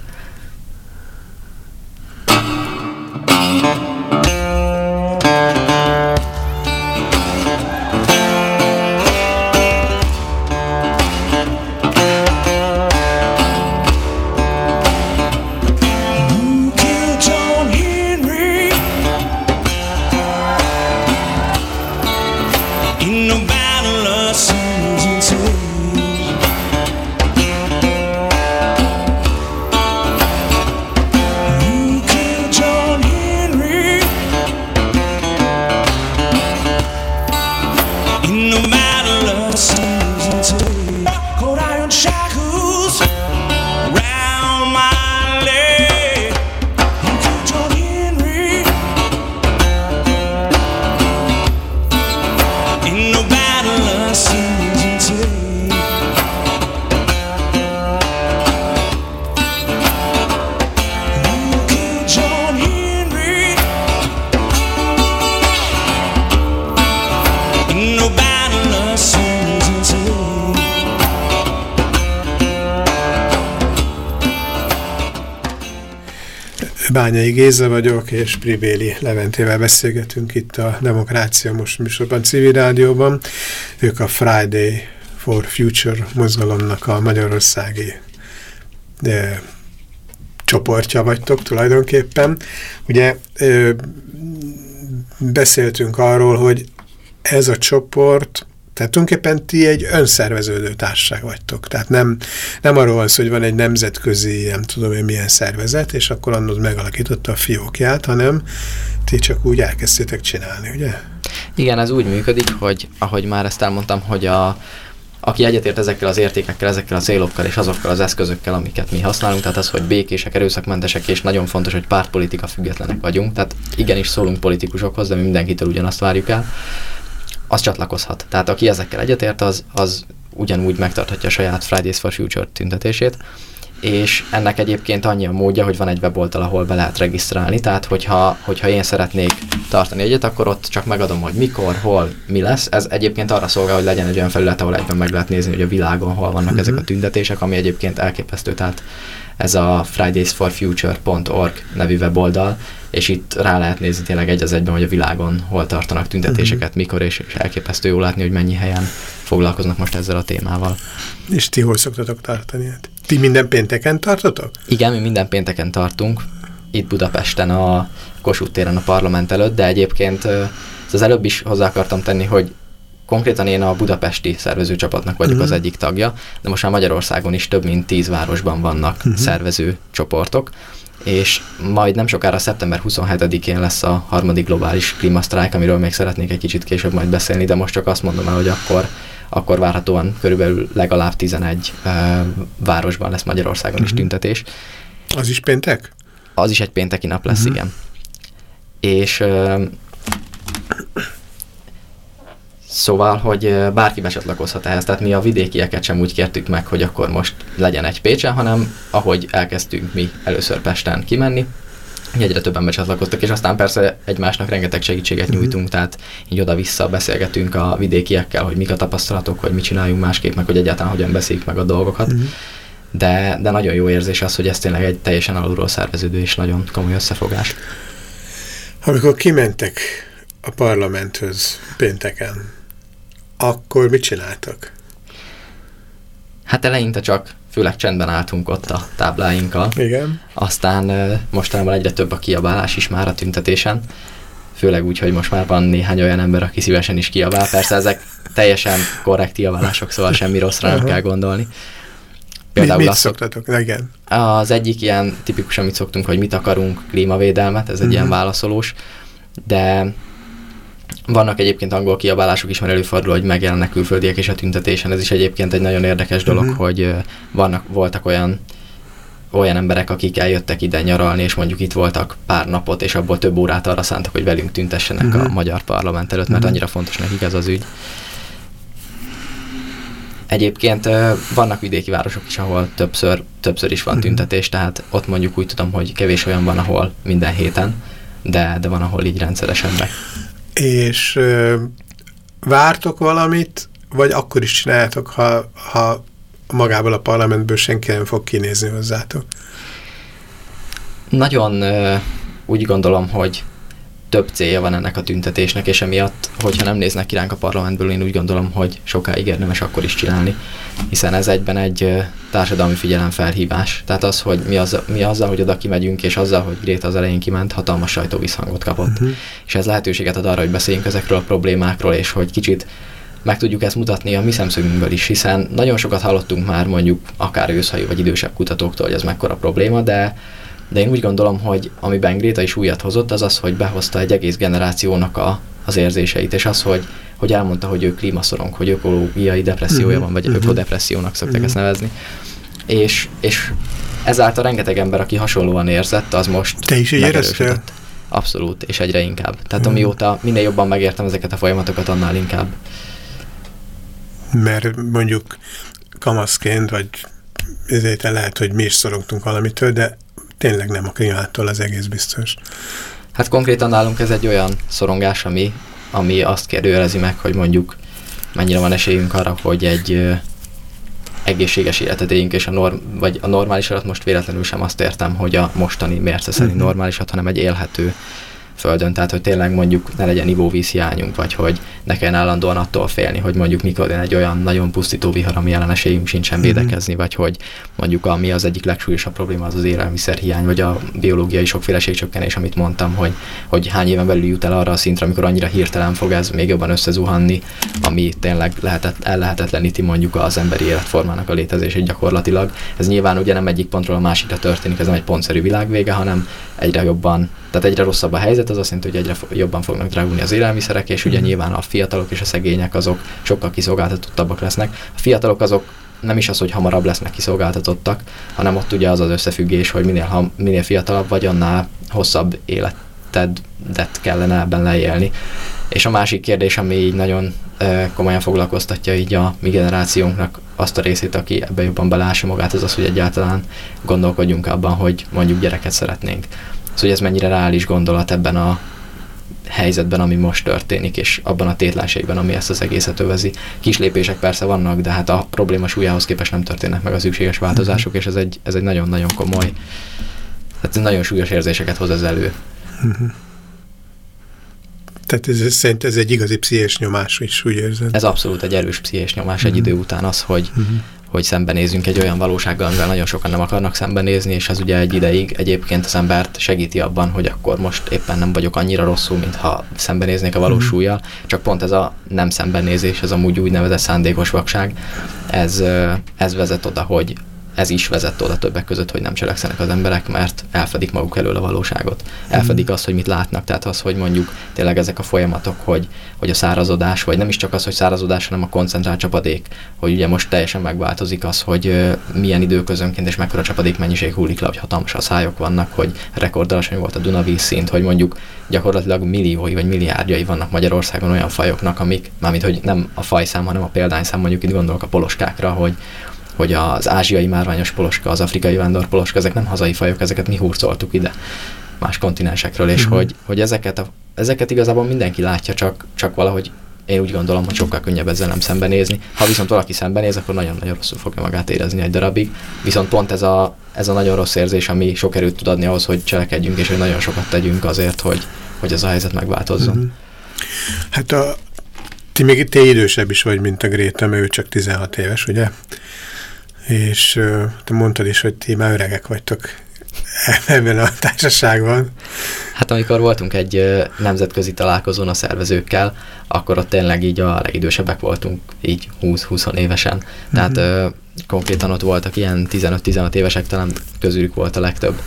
Speaker 5: Bányai Géza vagyok, és Pribéli Leventével beszélgetünk itt a Demokrácia Most műsorban, civil rádióban. Ők a Friday for Future mozgalomnak a magyarországi de, csoportja vagytok tulajdonképpen. Ugye ö, beszéltünk arról, hogy ez a csoport tehát tulajdonképpen ti egy önszerveződő társaság vagytok. Tehát nem, nem arról van szó, hogy van egy nemzetközi, nem tudom én milyen szervezet, és akkor annod megalakította a fiókját, hanem ti csak úgy elkezdtétek csinálni, ugye?
Speaker 6: Igen, ez úgy működik, hogy ahogy már ezt elmondtam, hogy a, aki egyetért ezekkel az értékekkel, ezekkel a célokkal és azokkal az eszközökkel, amiket mi használunk, tehát az, hogy békések, erőszakmentesek, és nagyon fontos, hogy pártpolitika függetlenek vagyunk, tehát igenis szólunk politikusokhoz, de mi mindenkitől ugyanazt várjuk el, az csatlakozhat. Tehát aki ezekkel egyetért, az, az ugyanúgy megtarthatja a saját Fridays for Future tüntetését, és ennek egyébként annyi a módja, hogy van egy weboldal, ahol be lehet regisztrálni, tehát hogyha, hogyha én szeretnék tartani egyet, akkor ott csak megadom, hogy mikor, hol, mi lesz. Ez egyébként arra szolgál, hogy legyen egy olyan felület, ahol egyben meg lehet nézni, hogy a világon hol vannak uh-huh. ezek a tüntetések, ami egyébként elképesztő, tehát ez a fridaysforfuture.org nevű weboldal, és itt rá lehet nézni tényleg egy az egyben, hogy a világon hol tartanak tüntetéseket, uh-huh. mikor, és, és elképesztő jó látni, hogy mennyi helyen foglalkoznak most ezzel a témával.
Speaker 5: És ti hol szoktatok tartani? Hát, ti minden pénteken tartotok?
Speaker 6: Igen, mi minden pénteken tartunk, itt Budapesten a Kossuth téren a parlament előtt, de egyébként az előbb is hozzá akartam tenni, hogy konkrétan én a budapesti szervezőcsapatnak vagyok uh-huh. az egyik tagja, de most már Magyarországon is több mint tíz városban vannak uh-huh. szervező csoportok, és majd nem sokára szeptember 27-én lesz a harmadik globális klímasztrájk, amiről még szeretnék egy kicsit később majd beszélni, de most csak azt mondom el, hogy akkor akkor várhatóan körülbelül legalább 11 uh, városban lesz Magyarországon uh-huh. is mhm. tüntetés.
Speaker 5: Az is péntek?
Speaker 6: Az is egy pénteki nap lesz, uh-huh. igen. És uh, Szóval, hogy bárki becsatlakozhat ehhez, tehát mi a vidékieket sem úgy kértük meg, hogy akkor most legyen egy Pécsen, hanem ahogy elkezdtünk mi először Pesten kimenni, egyre többen becsatlakoztak, és aztán persze egymásnak rengeteg segítséget mhm. nyújtunk, tehát így oda-vissza beszélgetünk a vidékiekkel, hogy mik a tapasztalatok, hogy mit csináljunk másképp, meg hogy egyáltalán hogyan beszéljük meg a dolgokat. Uh-huh. De, de nagyon jó érzés az, hogy ez tényleg egy teljesen alulról szerveződő és nagyon komoly összefogás.
Speaker 5: Amikor kimentek a parlamenthöz pénteken, akkor mit csináltak?
Speaker 6: Hát eleinte csak főleg csendben álltunk ott a tábláinkkal.
Speaker 5: Igen.
Speaker 6: Aztán mostanában egyre több a kiabálás is már a tüntetésen. Főleg úgy, hogy most már van néhány olyan ember, aki szívesen is kiabál. Persze ezek teljesen korrekt kiabálások, szóval semmi rosszra nem kell gondolni.
Speaker 5: Például mit, mit szoktatok? Igen.
Speaker 6: Az egyik ilyen tipikus, amit szoktunk, hogy mit akarunk, klímavédelmet, ez egy uh-huh. ilyen válaszolós, de vannak egyébként angol kiabálások is, mert előfordul, hogy megjelennek külföldiek és a tüntetésen. Ez is egyébként egy nagyon érdekes dolog, uh-huh. hogy vannak, voltak olyan olyan emberek, akik eljöttek ide nyaralni, és mondjuk itt voltak pár napot, és abból több órát arra szántak, hogy velünk tüntessenek uh-huh. a magyar parlament előtt, mert uh-huh. annyira fontos nekik ez az ügy. Egyébként vannak vidéki városok is, ahol többször, többször is van tüntetés, tehát ott mondjuk úgy tudom, hogy kevés olyan van, ahol minden héten, de, de van, ahol így rendszeresen meg.
Speaker 5: És vártok valamit, vagy akkor is csináljátok, ha, ha magából a parlamentből senki nem fog kinézni hozzátok?
Speaker 6: Nagyon úgy gondolom, hogy több célja van ennek a tüntetésnek, és emiatt, hogyha nem néznek iránk a parlamentből, én úgy gondolom, hogy sokáig érdemes akkor is csinálni, hiszen ez egyben egy társadalmi figyelemfelhívás. Tehát az, hogy mi, az, mi azzal, hogy oda kimegyünk, és azzal, hogy Gréta az elején kiment, hatalmas sajtóvisszhangot kapott. Uh-huh. És ez lehetőséget ad arra, hogy beszéljünk ezekről a problémákról, és hogy kicsit meg tudjuk ezt mutatni a mi szemszögünkből is, hiszen nagyon sokat hallottunk már mondjuk akár őszhajú vagy idősebb kutatóktól, hogy ez mekkora probléma, de de én úgy gondolom, hogy amiben Gréta is újat hozott, az az, hogy behozta egy egész generációnak a, az érzéseit, és az, hogy, hogy elmondta, hogy ő klímaszorong, hogy ökológiai depressziója van, vagy uh-huh. ökodepressziónak szokták uh-huh. ezt nevezni. És, és ezáltal rengeteg ember, aki hasonlóan érzett, az most
Speaker 5: Te is így éreztél?
Speaker 6: Abszolút, és egyre inkább. Tehát amióta minél jobban megértem ezeket a folyamatokat, annál inkább.
Speaker 5: Mert mondjuk kamaszként, vagy ezért lehet, hogy mi is szorongtunk valamitől, de tényleg nem a klímától, az egész biztos.
Speaker 6: Hát konkrétan nálunk ez egy olyan szorongás, ami, ami azt kérdőjelezi meg, hogy mondjuk mennyire van esélyünk arra, hogy egy egészséges életet éljünk, és a, norm, vagy a normális alatt most véletlenül sem azt értem, hogy a mostani mérce szerint uh-huh. normálisat, hanem egy élhető földön, tehát hogy tényleg mondjuk ne legyen ivóvízhiányunk, vagy hogy ne kelljen állandóan attól félni, hogy mondjuk mikor jön egy olyan nagyon pusztító vihar, ami ellen esélyünk sincsen mm-hmm. védekezni, vagy hogy mondjuk ami az egyik legsúlyosabb probléma az az élelmiszerhiány, vagy a biológiai sokféleség csökkenés, amit mondtam, hogy, hogy hány éven belül jut el arra a szintre, amikor annyira hirtelen fog ez még jobban összezuhanni, ami tényleg lehetett, ellehetetleníti mondjuk az emberi életformának a létezését gyakorlatilag. Ez nyilván ugye nem egyik pontról a másikra történik, ez nem egy pontszerű világvége, hanem egyre jobban, tehát egyre rosszabb a helyzet, az azt jelenti, hogy egyre jobban fognak drágulni az élelmiszerek, és ugye mm. nyilván a fiatalok és a szegények azok sokkal kiszolgáltatottabbak lesznek. A fiatalok azok nem is az, hogy hamarabb lesznek kiszolgáltatottak, hanem ott ugye az az összefüggés, hogy minél, ha, minél fiatalabb vagy, annál hosszabb életedet kellene ebben leélni. És a másik kérdés, ami így nagyon komolyan foglalkoztatja így a mi generációnknak azt a részét, aki ebbe jobban belássa magát, az az, hogy egyáltalán gondolkodjunk abban, hogy mondjuk gyereket szeretnénk. Szóval, hogy ez mennyire reális gondolat ebben a helyzetben, ami most történik, és abban a tétlenségben, ami ezt az egészet övezi. Kis lépések persze vannak, de hát a probléma súlyához képest nem történnek meg a szükséges változások, és ez egy, ez egy nagyon-nagyon komoly, tehát nagyon súlyos érzéseket hoz ez elő.
Speaker 5: Tehát ez, szerint ez egy igazi pszichés nyomás is, úgy érzed?
Speaker 6: Ez abszolút egy erős pszichés nyomás egy idő után az, hogy, hogy szembenézünk egy olyan valósággal, amivel nagyon sokan nem akarnak szembenézni, és ez ugye egy ideig egyébként az embert segíti abban, hogy akkor most éppen nem vagyok annyira rosszul, mintha szembenéznék a valós súlyjal, csak pont ez a nem szembenézés, ez amúgy úgynevezett szándékos vakság, ez, ez vezet oda, hogy ez is vezet oda többek között, hogy nem cselekszenek az emberek, mert elfedik maguk elől a valóságot. Elfedik azt, hogy mit látnak, tehát az, hogy mondjuk tényleg ezek a folyamatok, hogy, hogy a szárazodás, vagy nem is csak az, hogy szárazodás, hanem a koncentrált csapadék, hogy ugye most teljesen megváltozik az, hogy milyen időközönként és mekkora csapadék mennyiség hullik le, hogy hatalmas szájok vannak, hogy rekordalacsony volt a Duna vízszint, hogy mondjuk gyakorlatilag milliói vagy milliárdjai vannak Magyarországon olyan fajoknak, amik, mármint hogy nem a fajszám, hanem a példányszám, mondjuk itt gondolok a poloskákra, hogy, hogy az ázsiai márványos poloska, az afrikai vándor poloska, ezek nem hazai fajok, ezeket mi hurcoltuk ide más kontinensekről, és
Speaker 5: Mhm.
Speaker 6: hogy, hogy ezeket, a, ezeket igazából mindenki látja, csak, csak valahogy én úgy gondolom, hogy sokkal könnyebb ezzel nem szembenézni. Ha viszont valaki szembenéz, akkor nagyon-nagyon rosszul fogja magát érezni egy darabig. Viszont pont ez a, ez a nagyon rossz érzés, ami sok erőt tud adni ahhoz, hogy cselekedjünk, és hogy nagyon sokat tegyünk azért, hogy, hogy ez a helyzet megváltozzon.
Speaker 5: Mhm. Hát a, ti még te idősebb is vagy, mint a Gréta, mert ő csak 16 éves, ugye? És te mondtad is, hogy ti már öregek vagytok ebben a társaságban.
Speaker 6: Hát amikor voltunk egy nemzetközi találkozón a szervezőkkel, akkor ott tényleg így a legidősebbek voltunk, így 20-20 évesen. Tehát ö, konkrétan ott voltak ilyen 15-16 évesek, talán közülük volt a legtöbb.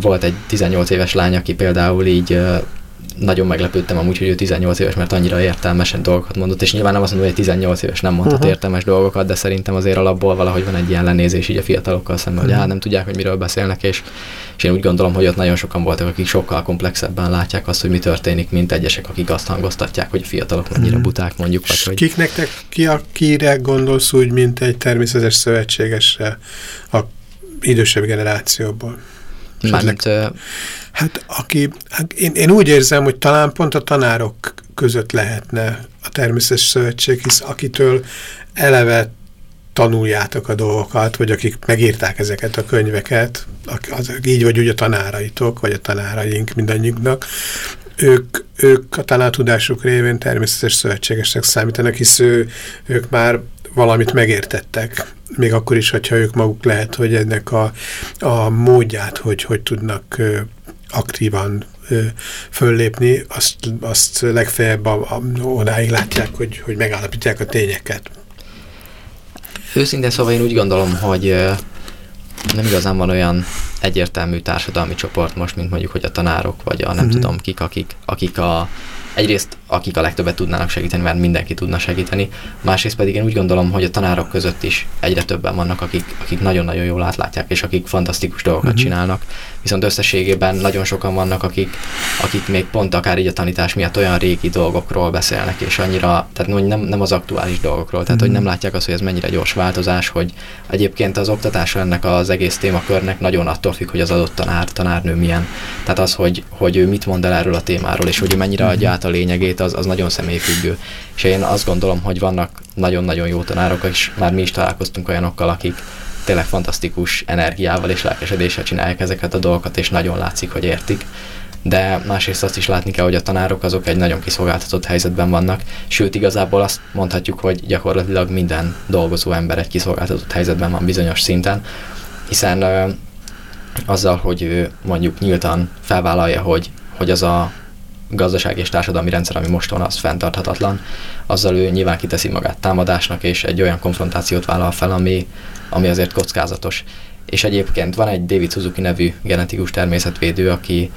Speaker 6: Volt egy 18 éves lány, aki például így nagyon meglepődtem amúgy, hogy ő 18 éves, mert annyira értelmesen dolgokat mondott, és nyilván nem azt mondom, hogy egy 18 éves nem mondhat uh-huh. értelmes dolgokat, de szerintem azért alapból valahogy van egy ilyen lenézés így a fiatalokkal szemben, hogy hát nem tudják, hogy miről beszélnek, és, és én úgy gondolom, hogy ott nagyon sokan voltak, akik sokkal komplexebben látják azt, hogy mi történik, mint egyesek, akik azt hangoztatják, hogy a fiatalok mennyire buták mondjuk, vagy
Speaker 5: És
Speaker 6: hogy...
Speaker 5: kik nektek, ki a, kire gondolsz úgy, mint egy természetes szövetségesre a idősebb generációból?
Speaker 6: Mármint,
Speaker 5: Hát aki, hát én, én úgy érzem, hogy talán pont a tanárok között lehetne a természetes szövetség, hisz akitől eleve tanuljátok a dolgokat, vagy akik megírták ezeket a könyveket, ak- az, így vagy úgy a tanáraitok, vagy a tanáraink mindannyiunknak, ők, ők a tanárdudásuk révén természetes szövetségesek számítanak, hisz ő, ők már valamit megértettek, még akkor is, hogyha ők maguk lehet, hogy ennek a, a módját, hogy hogy tudnak aktívan föllépni, azt, azt legfeljebb a, a, odáig látják, hogy, hogy megállapítják a tényeket.
Speaker 6: Őszintén szóval én úgy gondolom, hogy nem igazán van olyan egyértelmű társadalmi csoport most, mint mondjuk, hogy a tanárok, vagy a nem
Speaker 5: Mhm.
Speaker 6: tudom kik, akik, akik a egyrészt akik a legtöbbet tudnának segíteni, mert mindenki tudna segíteni, másrészt pedig én úgy gondolom, hogy a tanárok között is egyre többen vannak, akik, akik nagyon-nagyon jól átlátják, és akik fantasztikus dolgokat
Speaker 5: Mhm.
Speaker 6: csinálnak. Viszont összességében nagyon sokan vannak, akik, akik még pont akár így a tanítás miatt olyan régi dolgokról beszélnek, és annyira, tehát hogy nem, nem az aktuális dolgokról, tehát hogy nem látják azt, hogy ez mennyire gyors változás, hogy egyébként az oktatás ennek az egész témakörnek nagyon attól függ, hogy az adott tanár, tanárnő milyen. Tehát az, hogy, hogy ő mit mond el erről a témáról, és hogy ő mennyire adja át a lényegét, az, az nagyon személyfüggő. És én azt gondolom, hogy vannak nagyon-nagyon jó tanárok, és már mi is találkoztunk olyanokkal, akik tényleg fantasztikus energiával és lelkesedéssel csinálják ezeket a dolgokat, és nagyon látszik, hogy értik. De másrészt azt is látni kell, hogy a tanárok azok egy nagyon kiszolgáltatott helyzetben vannak, sőt igazából azt mondhatjuk, hogy gyakorlatilag minden dolgozó ember egy kiszolgáltatott helyzetben van bizonyos szinten, hiszen ö, azzal, hogy ő mondjuk nyíltan felvállalja, hogy, hogy az a gazdasági és társadalmi rendszer, ami most van, az fenntarthatatlan, azzal ő nyilván kiteszi magát támadásnak, és egy olyan konfrontációt vállal fel, ami, ami azért kockázatos. És egyébként van egy David Suzuki nevű genetikus természetvédő, aki,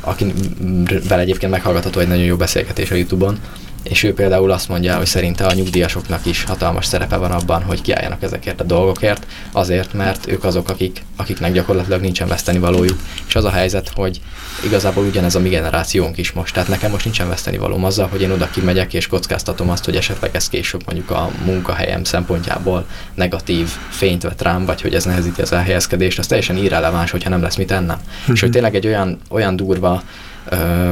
Speaker 6: akivel egyébként meghallgatható egy nagyon jó beszélgetés a Youtube-on, és ő például azt mondja, hogy szerinte a nyugdíjasoknak is hatalmas szerepe van abban, hogy kiálljanak ezekért a dolgokért, azért, mert ők azok, akik, akiknek gyakorlatilag nincsen veszteni valójuk. És az a helyzet, hogy igazából ugyanez a mi generációnk is most. Tehát nekem most nincsen veszteni valóm azzal, hogy én oda kimegyek és kockáztatom azt, hogy esetleg ez később mondjuk a munkahelyem szempontjából negatív fényt vet rám, vagy hogy ez nehezíti az elhelyezkedést, az teljesen irreleváns, hogyha nem lesz mit ennem. és hogy tényleg egy olyan, olyan durva ö,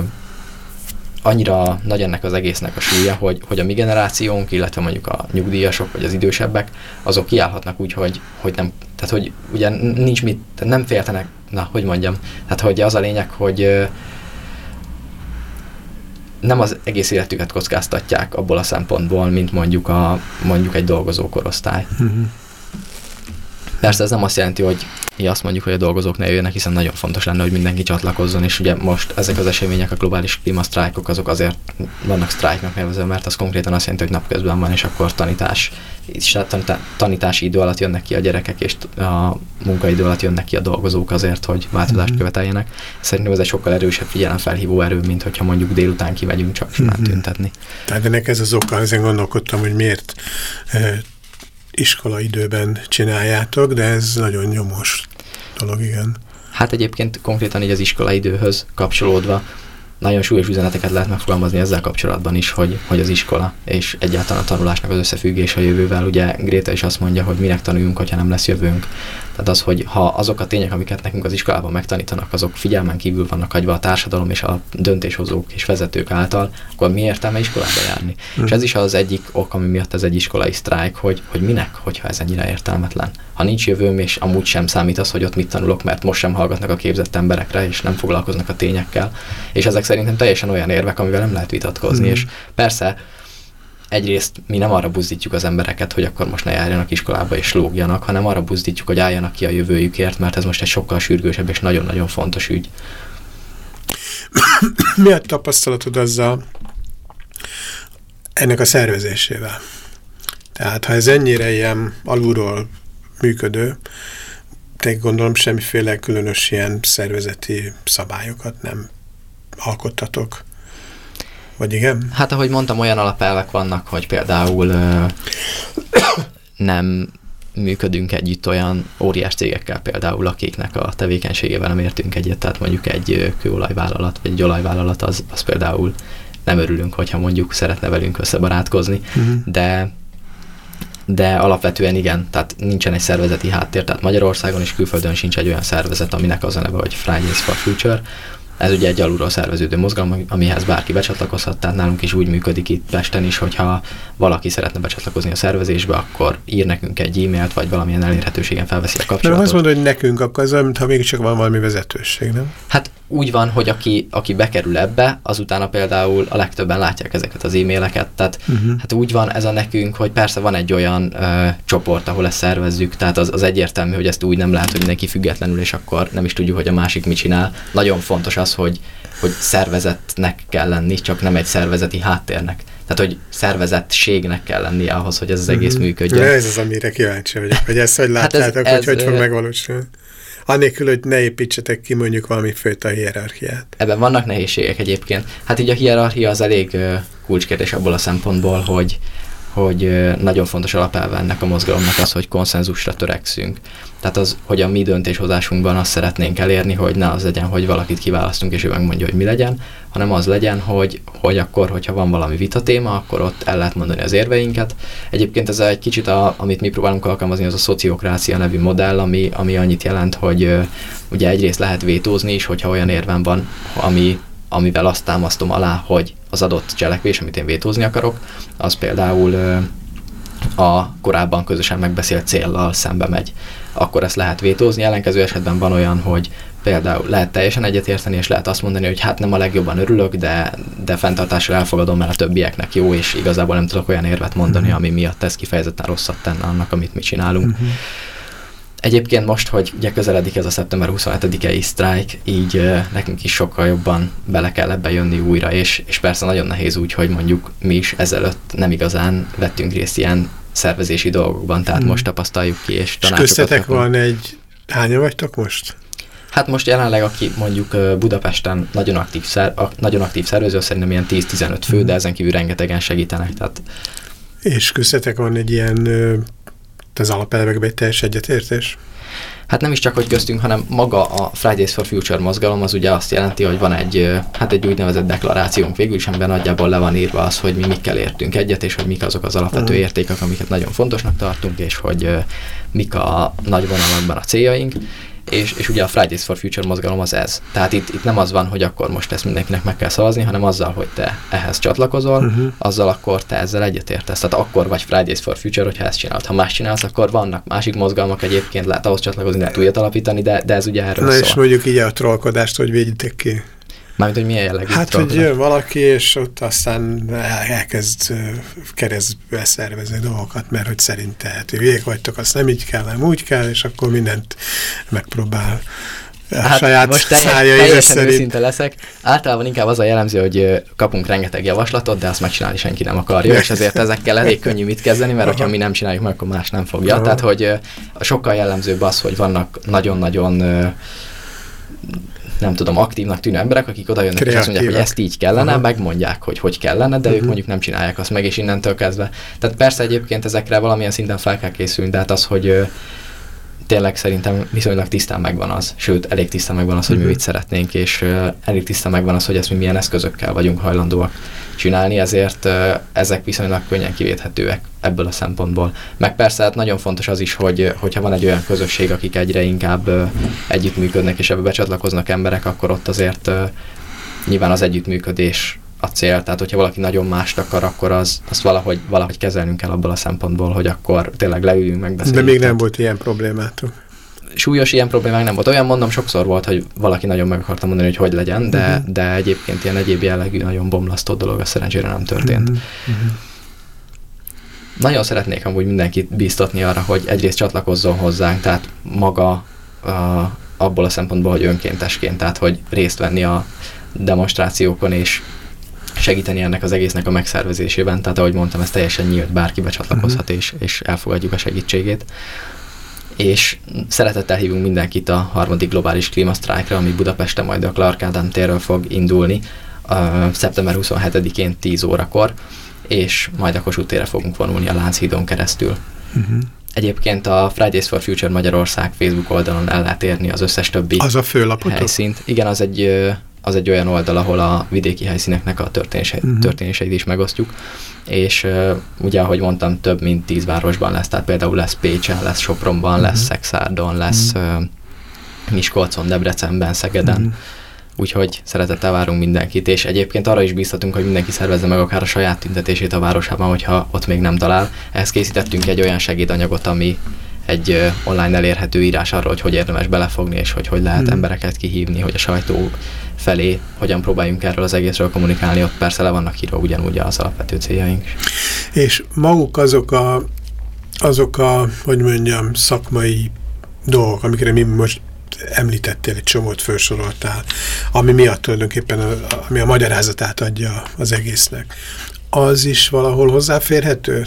Speaker 6: annyira nagy ennek az egésznek a súlya, hogy, hogy a mi generációnk, illetve mondjuk a nyugdíjasok, vagy az idősebbek, azok kiállhatnak úgy, hogy, hogy nem, tehát hogy ugye nincs mit, nem féltenek, na, hogy mondjam, tehát hogy az a lényeg, hogy, nem az egész életüket kockáztatják abból a szempontból, mint mondjuk, a, mondjuk egy dolgozó korosztály.
Speaker 5: Uh-huh.
Speaker 6: Persze ez nem azt jelenti, hogy mi azt mondjuk, hogy a dolgozók ne jöjjenek, hiszen nagyon fontos lenne, hogy mindenki csatlakozzon, és ugye most ezek az események, a globális klímasztrájkok, azok azért vannak sztrájknak nevezve, mert az konkrétan azt jelenti, hogy napközben van, és akkor tanítás, és tanítási idő alatt jönnek ki a gyerekek, és a munkaidő alatt jönnek ki a dolgozók azért, hogy változást mm-hmm. követeljenek. Szerintem ez egy sokkal erősebb figyelemfelhívó erő, mint hogyha mondjuk délután kimegyünk csak simán mm-hmm. tüntetni.
Speaker 5: Tehát ennek ez az oka, ezen gondolkodtam, hogy miért iskola időben csináljátok, de ez nagyon nyomos dolog, igen.
Speaker 6: Hát egyébként konkrétan így az iskola időhöz kapcsolódva nagyon súlyos üzeneteket lehet megfogalmazni ezzel kapcsolatban is, hogy, hogy az iskola és egyáltalán a tanulásnak az összefüggés a jövővel. Ugye Gréta is azt mondja, hogy minek tanuljunk, hogyha nem lesz jövőnk. Tehát az, hogy ha azok a tények, amiket nekünk az iskolában megtanítanak, azok figyelmen kívül vannak hagyva a társadalom és a döntéshozók és vezetők által, akkor mi értelme iskolába járni? Mm. És ez is az egyik ok, ami miatt ez egy iskolai sztrájk, hogy, hogy minek, hogyha ez ennyire értelmetlen. Ha nincs jövőm, és amúgy sem számít az, hogy ott mit tanulok, mert most sem hallgatnak a képzett emberekre, és nem foglalkoznak a tényekkel. És ezek szerintem teljesen olyan érvek, amivel nem lehet vitatkozni. Mm. És persze egyrészt mi nem arra buzdítjuk az embereket, hogy akkor most ne járjanak iskolába és lógjanak, hanem arra buzdítjuk, hogy álljanak ki a jövőjükért, mert ez most egy sokkal sürgősebb és nagyon-nagyon fontos ügy.
Speaker 5: Mi a tapasztalatod azzal ennek a szervezésével? Tehát ha ez ennyire ilyen alulról működő, te gondolom semmiféle különös ilyen szervezeti szabályokat nem alkottatok. Vagy igen?
Speaker 6: Hát ahogy mondtam, olyan alapelvek vannak, hogy például ö, nem működünk együtt olyan óriás cégekkel például, akiknek a tevékenységével nem értünk egyet, tehát mondjuk egy kőolajvállalat vagy egy olajvállalat, az, az például nem örülünk, hogyha mondjuk szeretne velünk összebarátkozni, uh-huh. de de alapvetően igen, tehát nincsen egy szervezeti háttér, tehát Magyarországon és külföldön sincs egy olyan szervezet, aminek az a neve, hogy Fridays for Future, ez ugye egy alulról szerveződő mozgalom, amihez bárki becsatlakozhat, tehát nálunk is úgy működik itt Pesten is, hogyha valaki szeretne becsatlakozni a szervezésbe, akkor ír nekünk egy e-mailt, vagy valamilyen elérhetőségen felveszi a kapcsolatot.
Speaker 5: De azt mondod, hogy nekünk, akkor az olyan, mintha mégiscsak van valami vezetőség, nem?
Speaker 6: Hát úgy van, hogy aki, aki bekerül ebbe, azutána például a legtöbben látják ezeket az e-maileket, tehát uh-huh. hát úgy van ez a nekünk, hogy persze van egy olyan ö, csoport, ahol ezt szervezzük, tehát az, az egyértelmű, hogy ezt úgy nem lehet, hogy mindenki függetlenül, és akkor nem is tudjuk, hogy a másik mit csinál. Nagyon fontos az, hogy, hogy szervezetnek kell lenni, csak nem egy szervezeti háttérnek. Tehát, hogy szervezettségnek kell lenni ahhoz, hogy ez az egész uh-huh. működjön.
Speaker 5: ez az, amire kíváncsi vagyok, hogy ezt hogy látjátok, hát ez, hogy ez, hogy fog megvalósulni anélkül, hogy ne építsetek ki mondjuk valami főt a hierarchiát.
Speaker 6: Ebben vannak nehézségek egyébként. Hát így a hierarchia az elég kulcskérdés abból a szempontból, hogy hogy nagyon fontos alapelve ennek a mozgalomnak az, hogy konszenzusra törekszünk. Tehát az, hogy a mi döntéshozásunkban azt szeretnénk elérni, hogy ne az legyen, hogy valakit kiválasztunk, és ő megmondja, hogy mi legyen, hanem az legyen, hogy, hogy akkor, hogyha van valami vita téma, akkor ott el lehet mondani az érveinket. Egyébként ez egy kicsit, a, amit mi próbálunk alkalmazni, az a szociokrácia nevű modell, ami, ami annyit jelent, hogy ugye egyrészt lehet vétózni is, hogyha olyan érvem van, ami amivel azt támasztom alá, hogy az adott cselekvés, amit én vétózni akarok, az például a korábban közösen megbeszélt céllal szembe megy. Akkor ezt lehet vétózni, ellenkező esetben van olyan, hogy például lehet teljesen egyetérteni, és lehet azt mondani, hogy hát nem a legjobban örülök, de, de fenntartásra elfogadom, mert a többieknek jó, és igazából nem tudok olyan érvet mondani, mhm. ami miatt ez kifejezetten rosszat tenne annak, amit mi csinálunk. Uh-huh. Egyébként most, hogy ugye közeledik ez a szeptember 27-i sztrájk, így uh, nekünk is sokkal jobban bele kell ebbe jönni újra, és, és persze nagyon nehéz úgy, hogy mondjuk mi is ezelőtt nem igazán vettünk részt ilyen szervezési dolgokban, tehát hmm. most tapasztaljuk ki, és
Speaker 5: tanácsokat És köztetek van egy... Hányan vagytok most?
Speaker 6: Hát most jelenleg, aki mondjuk Budapesten nagyon aktív, szer, a, nagyon aktív szervező, szerintem ilyen 10-15 fő, hmm. de ezen kívül rengetegen segítenek. Tehát...
Speaker 5: És köztetek van egy ilyen az alapelvekben egy teljes egyetértés?
Speaker 6: Hát nem is csak, hogy köztünk, hanem maga a Fridays for Future mozgalom az ugye azt jelenti, hogy van egy, hát egy úgynevezett deklarációnk végül is, amiben nagyjából le van írva az, hogy mi mikkel értünk egyet, és hogy mik azok az alapvető mm. értékek, amiket nagyon fontosnak tartunk, és hogy mik a nagy vonalakban a céljaink és, és ugye a Fridays for Future mozgalom az ez. Tehát itt, itt nem az van, hogy akkor most ezt mindenkinek meg kell szavazni, hanem azzal, hogy te ehhez csatlakozol, uh-huh. azzal akkor te ezzel egyetértesz. Tehát akkor vagy Fridays for Future, hogyha ezt csinálod. Ha más csinálsz, akkor vannak másik mozgalmak egyébként, lehet ahhoz csatlakozni, lehet újat alapítani, de, de ez ugye erről
Speaker 5: Na
Speaker 6: szól.
Speaker 5: és mondjuk így a trollkodást, hogy védjétek ki?
Speaker 6: Mármint, hogy milyen jellegű
Speaker 5: Hát, hogy jön valaki, és ott aztán elkezd keresztbe szervezni dolgokat, mert hogy szerint tehető. Hülyék vagytok, azt nem így kell, nem úgy kell, és akkor mindent megpróbál a hát saját
Speaker 6: most teljes, teljesen szerint. őszinte leszek. Általában inkább az a jellemző, hogy kapunk rengeteg javaslatot, de azt megcsinálni senki nem akarja, és ezért ezekkel elég könnyű mit kezdeni, mert Aha. hogyha mi nem csináljuk meg, akkor más nem fogja. Aha. Tehát, hogy sokkal jellemzőbb az, hogy vannak nagyon-nagyon nem tudom, aktívnak tűnő emberek, akik oda jönnek és azt mondják, hogy ezt így kellene, Aha. megmondják, hogy hogy kellene, de uh-huh. ők mhm. mondjuk nem csinálják azt meg, és innentől kezdve. Tehát persze egyébként ezekre valamilyen szinten fel kell készülni, de hát az, hogy tényleg szerintem viszonylag tisztán megvan az, sőt, elég tisztán megvan az, hogy mi mhm. mit szeretnénk, és elég tisztán megvan az, hogy ezt mi milyen eszközökkel vagyunk hajlandóak csinálni, ezért ezek viszonylag könnyen kivéthetőek ebből a szempontból. Meg persze hát nagyon fontos az is, hogy hogyha van egy olyan közösség, akik egyre inkább együttműködnek, és ebbe becsatlakoznak emberek, akkor ott azért nyilván az együttműködés a cél, tehát hogyha valaki nagyon mást akar, akkor az, azt valahogy, valahogy kezelnünk kell abból a szempontból, hogy akkor tényleg leüljünk, megbeszéljünk.
Speaker 5: De még nem volt ilyen problémátok?
Speaker 6: Súlyos ilyen problémák nem volt. Olyan mondom, sokszor volt, hogy valaki nagyon meg akarta mondani, hogy hogy legyen, de, uh-huh. de egyébként ilyen egyéb jellegű, nagyon bomlasztó dolog, a szerencsére nem történt. Uh-huh. Uh-huh. Nagyon szeretnék amúgy mindenkit bíztatni arra, hogy egyrészt csatlakozzon hozzánk, tehát maga a, abból a szempontból, hogy önkéntesként, tehát hogy részt venni a demonstrációkon, és segíteni ennek az egésznek a megszervezésében. Tehát ahogy mondtam, ez teljesen nyílt, bárki becsatlakozhat uh-huh. és, és elfogadjuk a segítségét. És szeretettel hívunk mindenkit a harmadik globális klímasztrájkra, ami Budapesten majd a Clark Ádám térről fog indulni uh, szeptember 27-én 10 órakor, és majd a Kossuth térre fogunk vonulni a Lánchídon keresztül. Uh-huh. Egyébként a Fridays for Future Magyarország Facebook oldalon el lehet érni az összes többi
Speaker 5: az a főlapotok?
Speaker 6: helyszínt. Igen, az egy az egy olyan oldal, ahol a vidéki helyszíneknek a történéseit, uh-huh. történéseit is megosztjuk, és uh, ugye, ahogy mondtam, több mint tíz városban lesz, tehát például lesz Pécsen, lesz Sopronban, uh-huh. lesz Szexárdon, lesz uh-huh. uh, Miskolcon, Debrecenben, Szegeden, uh-huh. úgyhogy szeretettel várunk mindenkit, és egyébként arra is bíztatunk, hogy mindenki szervezze meg akár a saját tüntetését a városában, hogyha ott még nem talál. Ehhez készítettünk egy olyan segédanyagot, ami egy online elérhető írás arról, hogy hogy érdemes belefogni, és hogy hogy lehet hmm. embereket kihívni, hogy a sajtó felé hogyan próbáljunk erről az egészről kommunikálni, ott persze le vannak írva ugyanúgy az alapvető céljaink.
Speaker 5: És maguk azok a, azok a, hogy mondjam, szakmai dolgok, amikre mi most említettél, egy csomót felsoroltál, ami miatt tulajdonképpen a, ami a magyarázatát adja az egésznek, az is valahol hozzáférhető?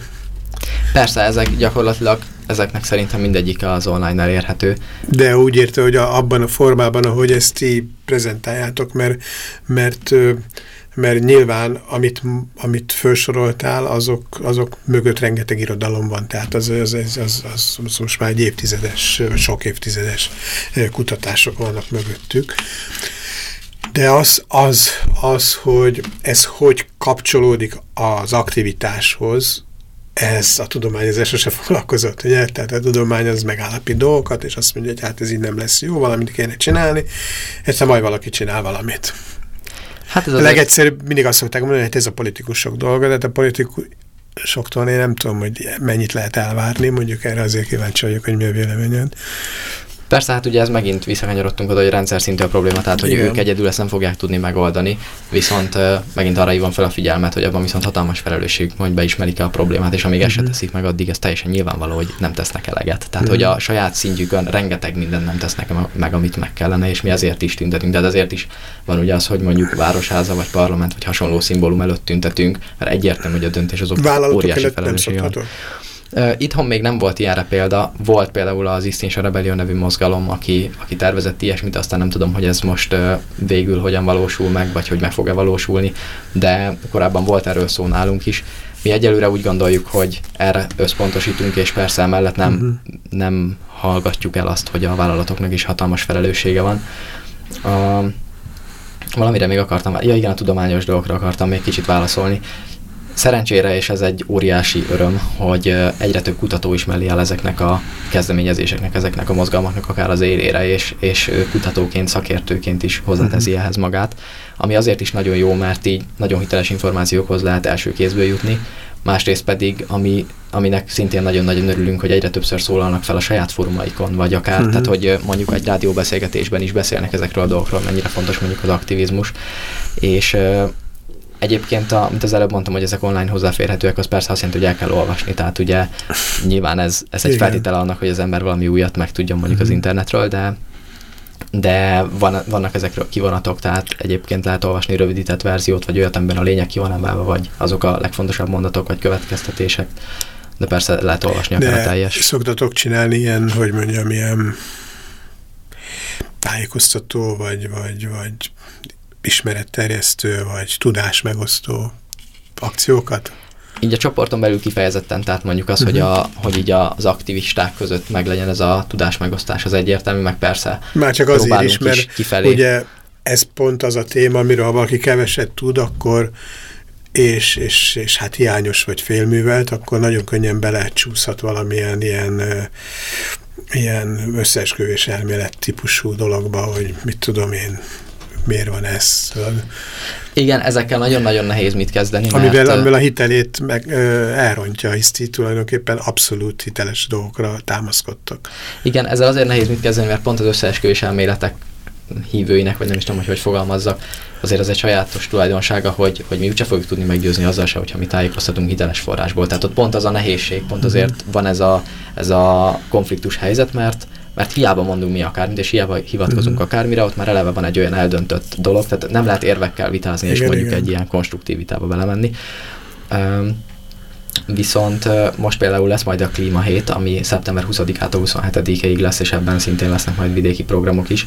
Speaker 6: Persze, ezek gyakorlatilag ezeknek szerintem mindegyik az online elérhető.
Speaker 5: De úgy érte, hogy a, abban a formában, ahogy ezt ti prezentáljátok, mert, mert, mert nyilván, amit, amit felsoroltál, azok, azok mögött rengeteg irodalom van, tehát az, az, az, az, az, az most már egy évtizedes, sok évtizedes kutatások vannak mögöttük. De az, az, az, hogy ez hogy kapcsolódik az aktivitáshoz, ez a tudomány az sose foglalkozott, ugye? Tehát a tudomány az megállapít dolgokat, és azt mondja, hogy hát ez így nem lesz jó, valamit kéne csinálni, egyszer majd valaki csinál valamit. Hát ez a legegyszerűbb, mindig azt szokták mondani, hogy ez a politikusok dolga, de hát a politikusoktól én nem tudom, hogy mennyit lehet elvárni, mondjuk erre azért kíváncsi vagyok, hogy mi a véleményed.
Speaker 6: Persze, hát ugye ez megint visszakanyarodtunk oda, hogy rendszer szintű a probléma, tehát hogy Igen. ők egyedül ezt nem fogják tudni megoldani, viszont megint arra hívom fel a figyelmet, hogy abban viszont hatalmas felelősség, hogy beismerik-e a problémát, és amíg uh-huh. ezt se mhm. teszik meg, addig ez teljesen nyilvánvaló, hogy nem tesznek eleget. Tehát, uh-huh. hogy a saját szintjükön rengeteg mindent nem tesznek meg, amit meg kellene, és mi azért is tüntetünk. De azért is van ugye az, hogy mondjuk városháza, vagy parlament, vagy hasonló szimbólum előtt tüntetünk, mert egyértelmű, hogy a döntés azok óriási felelősség. Itthon még nem volt ilyenre példa, volt például az Extinction Rebellion nevű mozgalom, aki, aki tervezett ilyesmit, aztán nem tudom, hogy ez most végül hogyan valósul meg, vagy hogy meg fog-e valósulni, de korábban volt erről szó nálunk is. Mi egyelőre úgy gondoljuk, hogy erre összpontosítunk, és persze emellett nem, uh-huh. nem hallgatjuk el azt, hogy a vállalatoknak is hatalmas felelőssége van. Uh, valamire még akartam, ja igen, a tudományos dolgokra akartam még kicsit válaszolni. Szerencsére, és ez egy óriási öröm, hogy egyre több kutató is mellé el ezeknek a kezdeményezéseknek, ezeknek a mozgalmaknak akár az élére, és, és kutatóként, szakértőként is hozzáteszi uh-huh. ehhez magát, ami azért is nagyon jó, mert így nagyon hiteles információkhoz lehet első kézből jutni, másrészt pedig, ami aminek szintén nagyon-nagyon örülünk, hogy egyre többször szólalnak fel a saját fórumaikon, vagy akár, uh-huh. tehát hogy mondjuk egy rádióbeszélgetésben is beszélnek ezekről a dolgokról, mennyire fontos mondjuk az aktivizmus, és Egyébként, a, mint az előbb mondtam, hogy ezek online hozzáférhetőek, az persze azt jelenti, hogy el kell olvasni. Tehát ugye nyilván ez, ez egy feltétele annak, hogy az ember valami újat megtudjon mondjuk uh-huh. az internetről, de de van, vannak ezekről kivonatok, tehát egyébként lehet olvasni rövidített verziót, vagy olyat, amiben a lényeg ki van emelve, vagy azok a legfontosabb mondatok, vagy következtetések. De persze lehet olvasni akár a teljes.
Speaker 5: szoktatok csinálni ilyen, hogy mondjam, ilyen tájékoztató, vagy, vagy, vagy ismeretterjesztő, vagy tudásmegosztó akciókat?
Speaker 6: Így a csoporton belül kifejezetten, tehát mondjuk az, uh-huh. hogy, a, mhm. hogy így az aktivisták között meglegyen ez a tudásmegosztás, az egyértelmű, meg persze
Speaker 5: Már csak azért is, mert is kifelé. ugye ez pont az a téma, amiről ha valaki keveset tud, akkor és, és, és hát hiányos vagy félművelt, akkor nagyon könnyen belecsúszhat valamilyen ilyen, ilyen összeesküvés elmélet típusú dologba, hogy mit tudom én, miért van ez.
Speaker 6: Igen, ezekkel nagyon-nagyon nehéz mit kezdeni.
Speaker 5: Amivel, mert, amivel a hitelét meg ö, elrontja, hisz tulajdonképpen abszolút hiteles dolgokra támaszkodtak.
Speaker 6: Igen, ezzel azért nehéz mit kezdeni, mert pont az összeesküvés elméletek hívőinek, vagy nem is tudom, hogy hogy fogalmazzak, azért ez egy sajátos tulajdonsága, hogy, hogy mi úgyse fogjuk tudni meggyőzni azzal se, hogyha mi tájékoztatunk hiteles forrásból. Tehát ott pont az a nehézség, pont azért van ez a, ez a konfliktus helyzet, mert mert hiába mondunk mi akármit, és hiába hivatkozunk uh-huh. akármire, ott már eleve van egy olyan eldöntött dolog, tehát nem lehet érvekkel vitázni, igen, és mondjuk igen. egy ilyen konstruktív vitába belemenni. Um, Viszont most például lesz majd a klímahét, ami szeptember 20-ától 27-ig lesz, és ebben szintén lesznek majd vidéki programok is,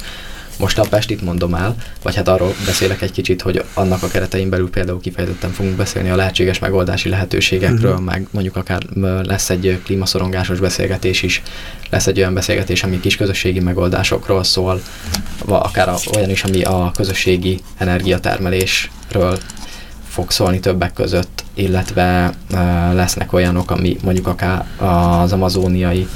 Speaker 6: most a Pestit mondom el, vagy hát arról beszélek egy kicsit, hogy annak a keretein belül például kifejezetten fogunk beszélni a lehetséges megoldási lehetőségekről, uh-huh. meg mondjuk akár lesz egy klímaszorongásos beszélgetés is, lesz egy olyan beszélgetés, ami kisközösségi megoldásokról szól, vagy akár olyan is, ami a közösségi energiatermelésről fog szólni többek között, illetve uh, lesznek olyanok, ami mondjuk akár az amazóniai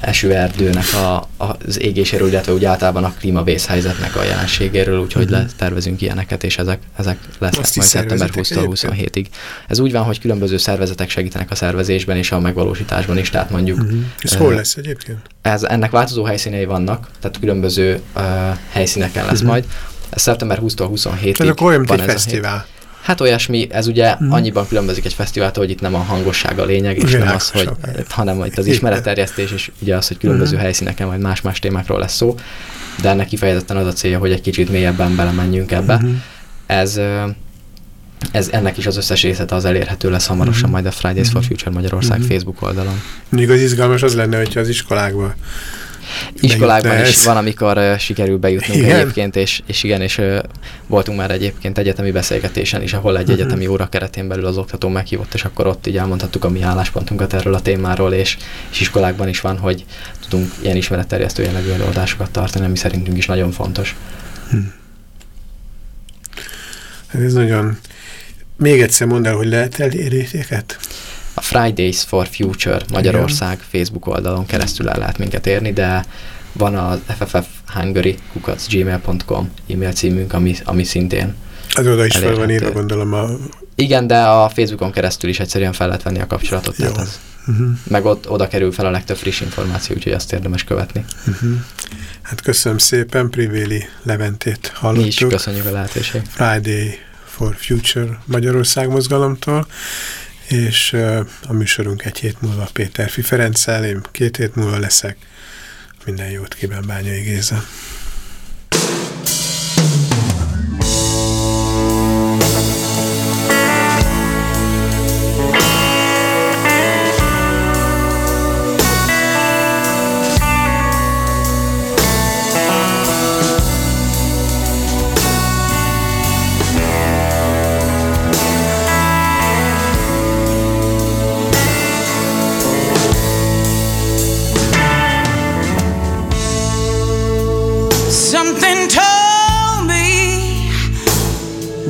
Speaker 6: esőerdőnek a, az égéséről, illetve úgy általában a klímavészhelyzetnek a jelenségéről, úgyhogy uh-huh. tervezünk ilyeneket, és ezek, ezek lesznek Azt majd szeptember 20-27-ig. Ez úgy van, hogy különböző szervezetek segítenek a szervezésben és a megvalósításban is, tehát mondjuk... Uh-huh.
Speaker 5: Ez uh, hol lesz egyébként?
Speaker 6: Ez, ennek változó helyszínei vannak, tehát különböző uh, helyszíneken lesz uh-huh. majd. Ez szeptember 20-tól 27-ig.
Speaker 5: Tehát akkor olyan, mint egy fesztivál.
Speaker 6: Hát olyasmi, ez ugye mm. annyiban különbözik egy fesztiváltól, hogy itt nem a hangosság a lényeg, és Világos, nem az, hogy, hanem itt az ismeretterjesztés, és ugye az, hogy különböző mm. helyszíneken majd más-más témákról lesz szó, de ennek kifejezetten az a célja, hogy egy kicsit mélyebben belemenjünk ebbe. Mm. Ez, ez ennek is az összes részlete az elérhető lesz hamarosan mm. majd a Fridays for Future Magyarország mm. Facebook oldalon.
Speaker 5: Még az izgalmas az lenne, hogyha az iskolákban
Speaker 6: Iskolákban is van, amikor uh, sikerül bejutnunk igen? egyébként, és, és igen, és uh, voltunk már egyébként egyetemi beszélgetésen is, ahol egy uh-huh. egyetemi óra keretén belül az oktató meghívott, és akkor ott így elmondhattuk a mi álláspontunkat erről a témáról, és, és iskolákban is van, hogy tudunk ilyen ismeretterjesztő jellegű előadásokat tartani, ami szerintünk is nagyon fontos. Hmm.
Speaker 5: Ez nagyon... Még egyszer mondd el, hogy lehet elérni őket?
Speaker 6: A Fridays for Future Magyarország Igen. Facebook oldalon keresztül el lehet minket érni, de van az fffhungary.gmail.com e-mail címünk, ami, ami szintén
Speaker 5: Ez oda is fel van írva, gondolom a...
Speaker 6: Igen, de a Facebookon keresztül is egyszerűen fel lehet venni a kapcsolatot. Jó. Tehát az, uh-huh. Meg ott oda kerül fel a legtöbb friss információ, úgyhogy azt érdemes követni. Uh-huh.
Speaker 5: Hát köszönöm szépen, Privéli Leventét hallottuk. Mi
Speaker 6: is köszönjük a lehetőséget.
Speaker 5: Friday for Future Magyarország mozgalomtól és a műsorunk egy hét múlva Péter Ferenccel, én két hét múlva leszek. Minden jót kíván Bányai Géza.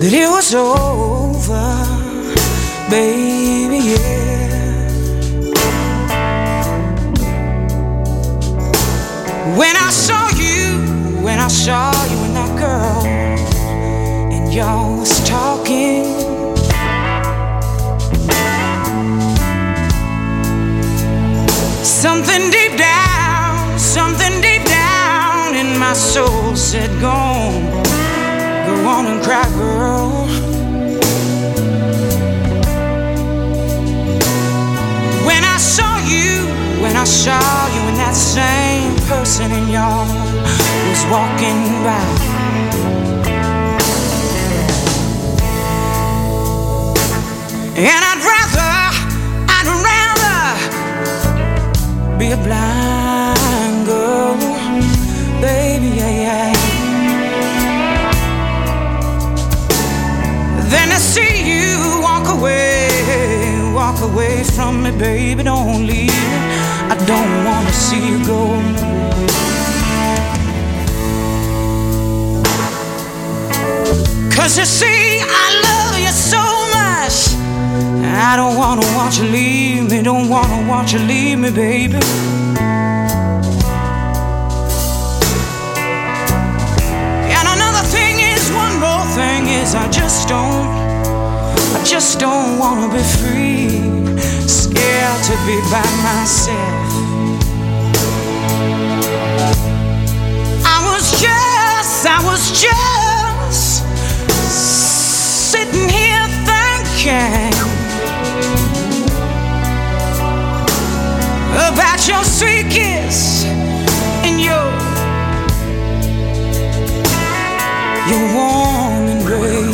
Speaker 5: that it was over, baby. Yeah. When I saw you, when I saw you and that girl, and y'all was talking.
Speaker 1: Something deep down, something deep down in my soul said, Gone down and cry, girl. When I saw you, when I saw you, and that same person in y'all was walking by. And I'd rather, I'd rather be a blind girl. To see you walk away, walk away from me, baby, don't leave. I don't wanna see you go. Cause you see, I love you so much. I don't wanna watch you leave me, don't wanna watch you leave me, baby. And another thing is, one more thing is, I just don't, I just don't wanna be free, scared to be by myself. I was just, I was just sitting here thinking about your sweet kiss and your your warm embrace.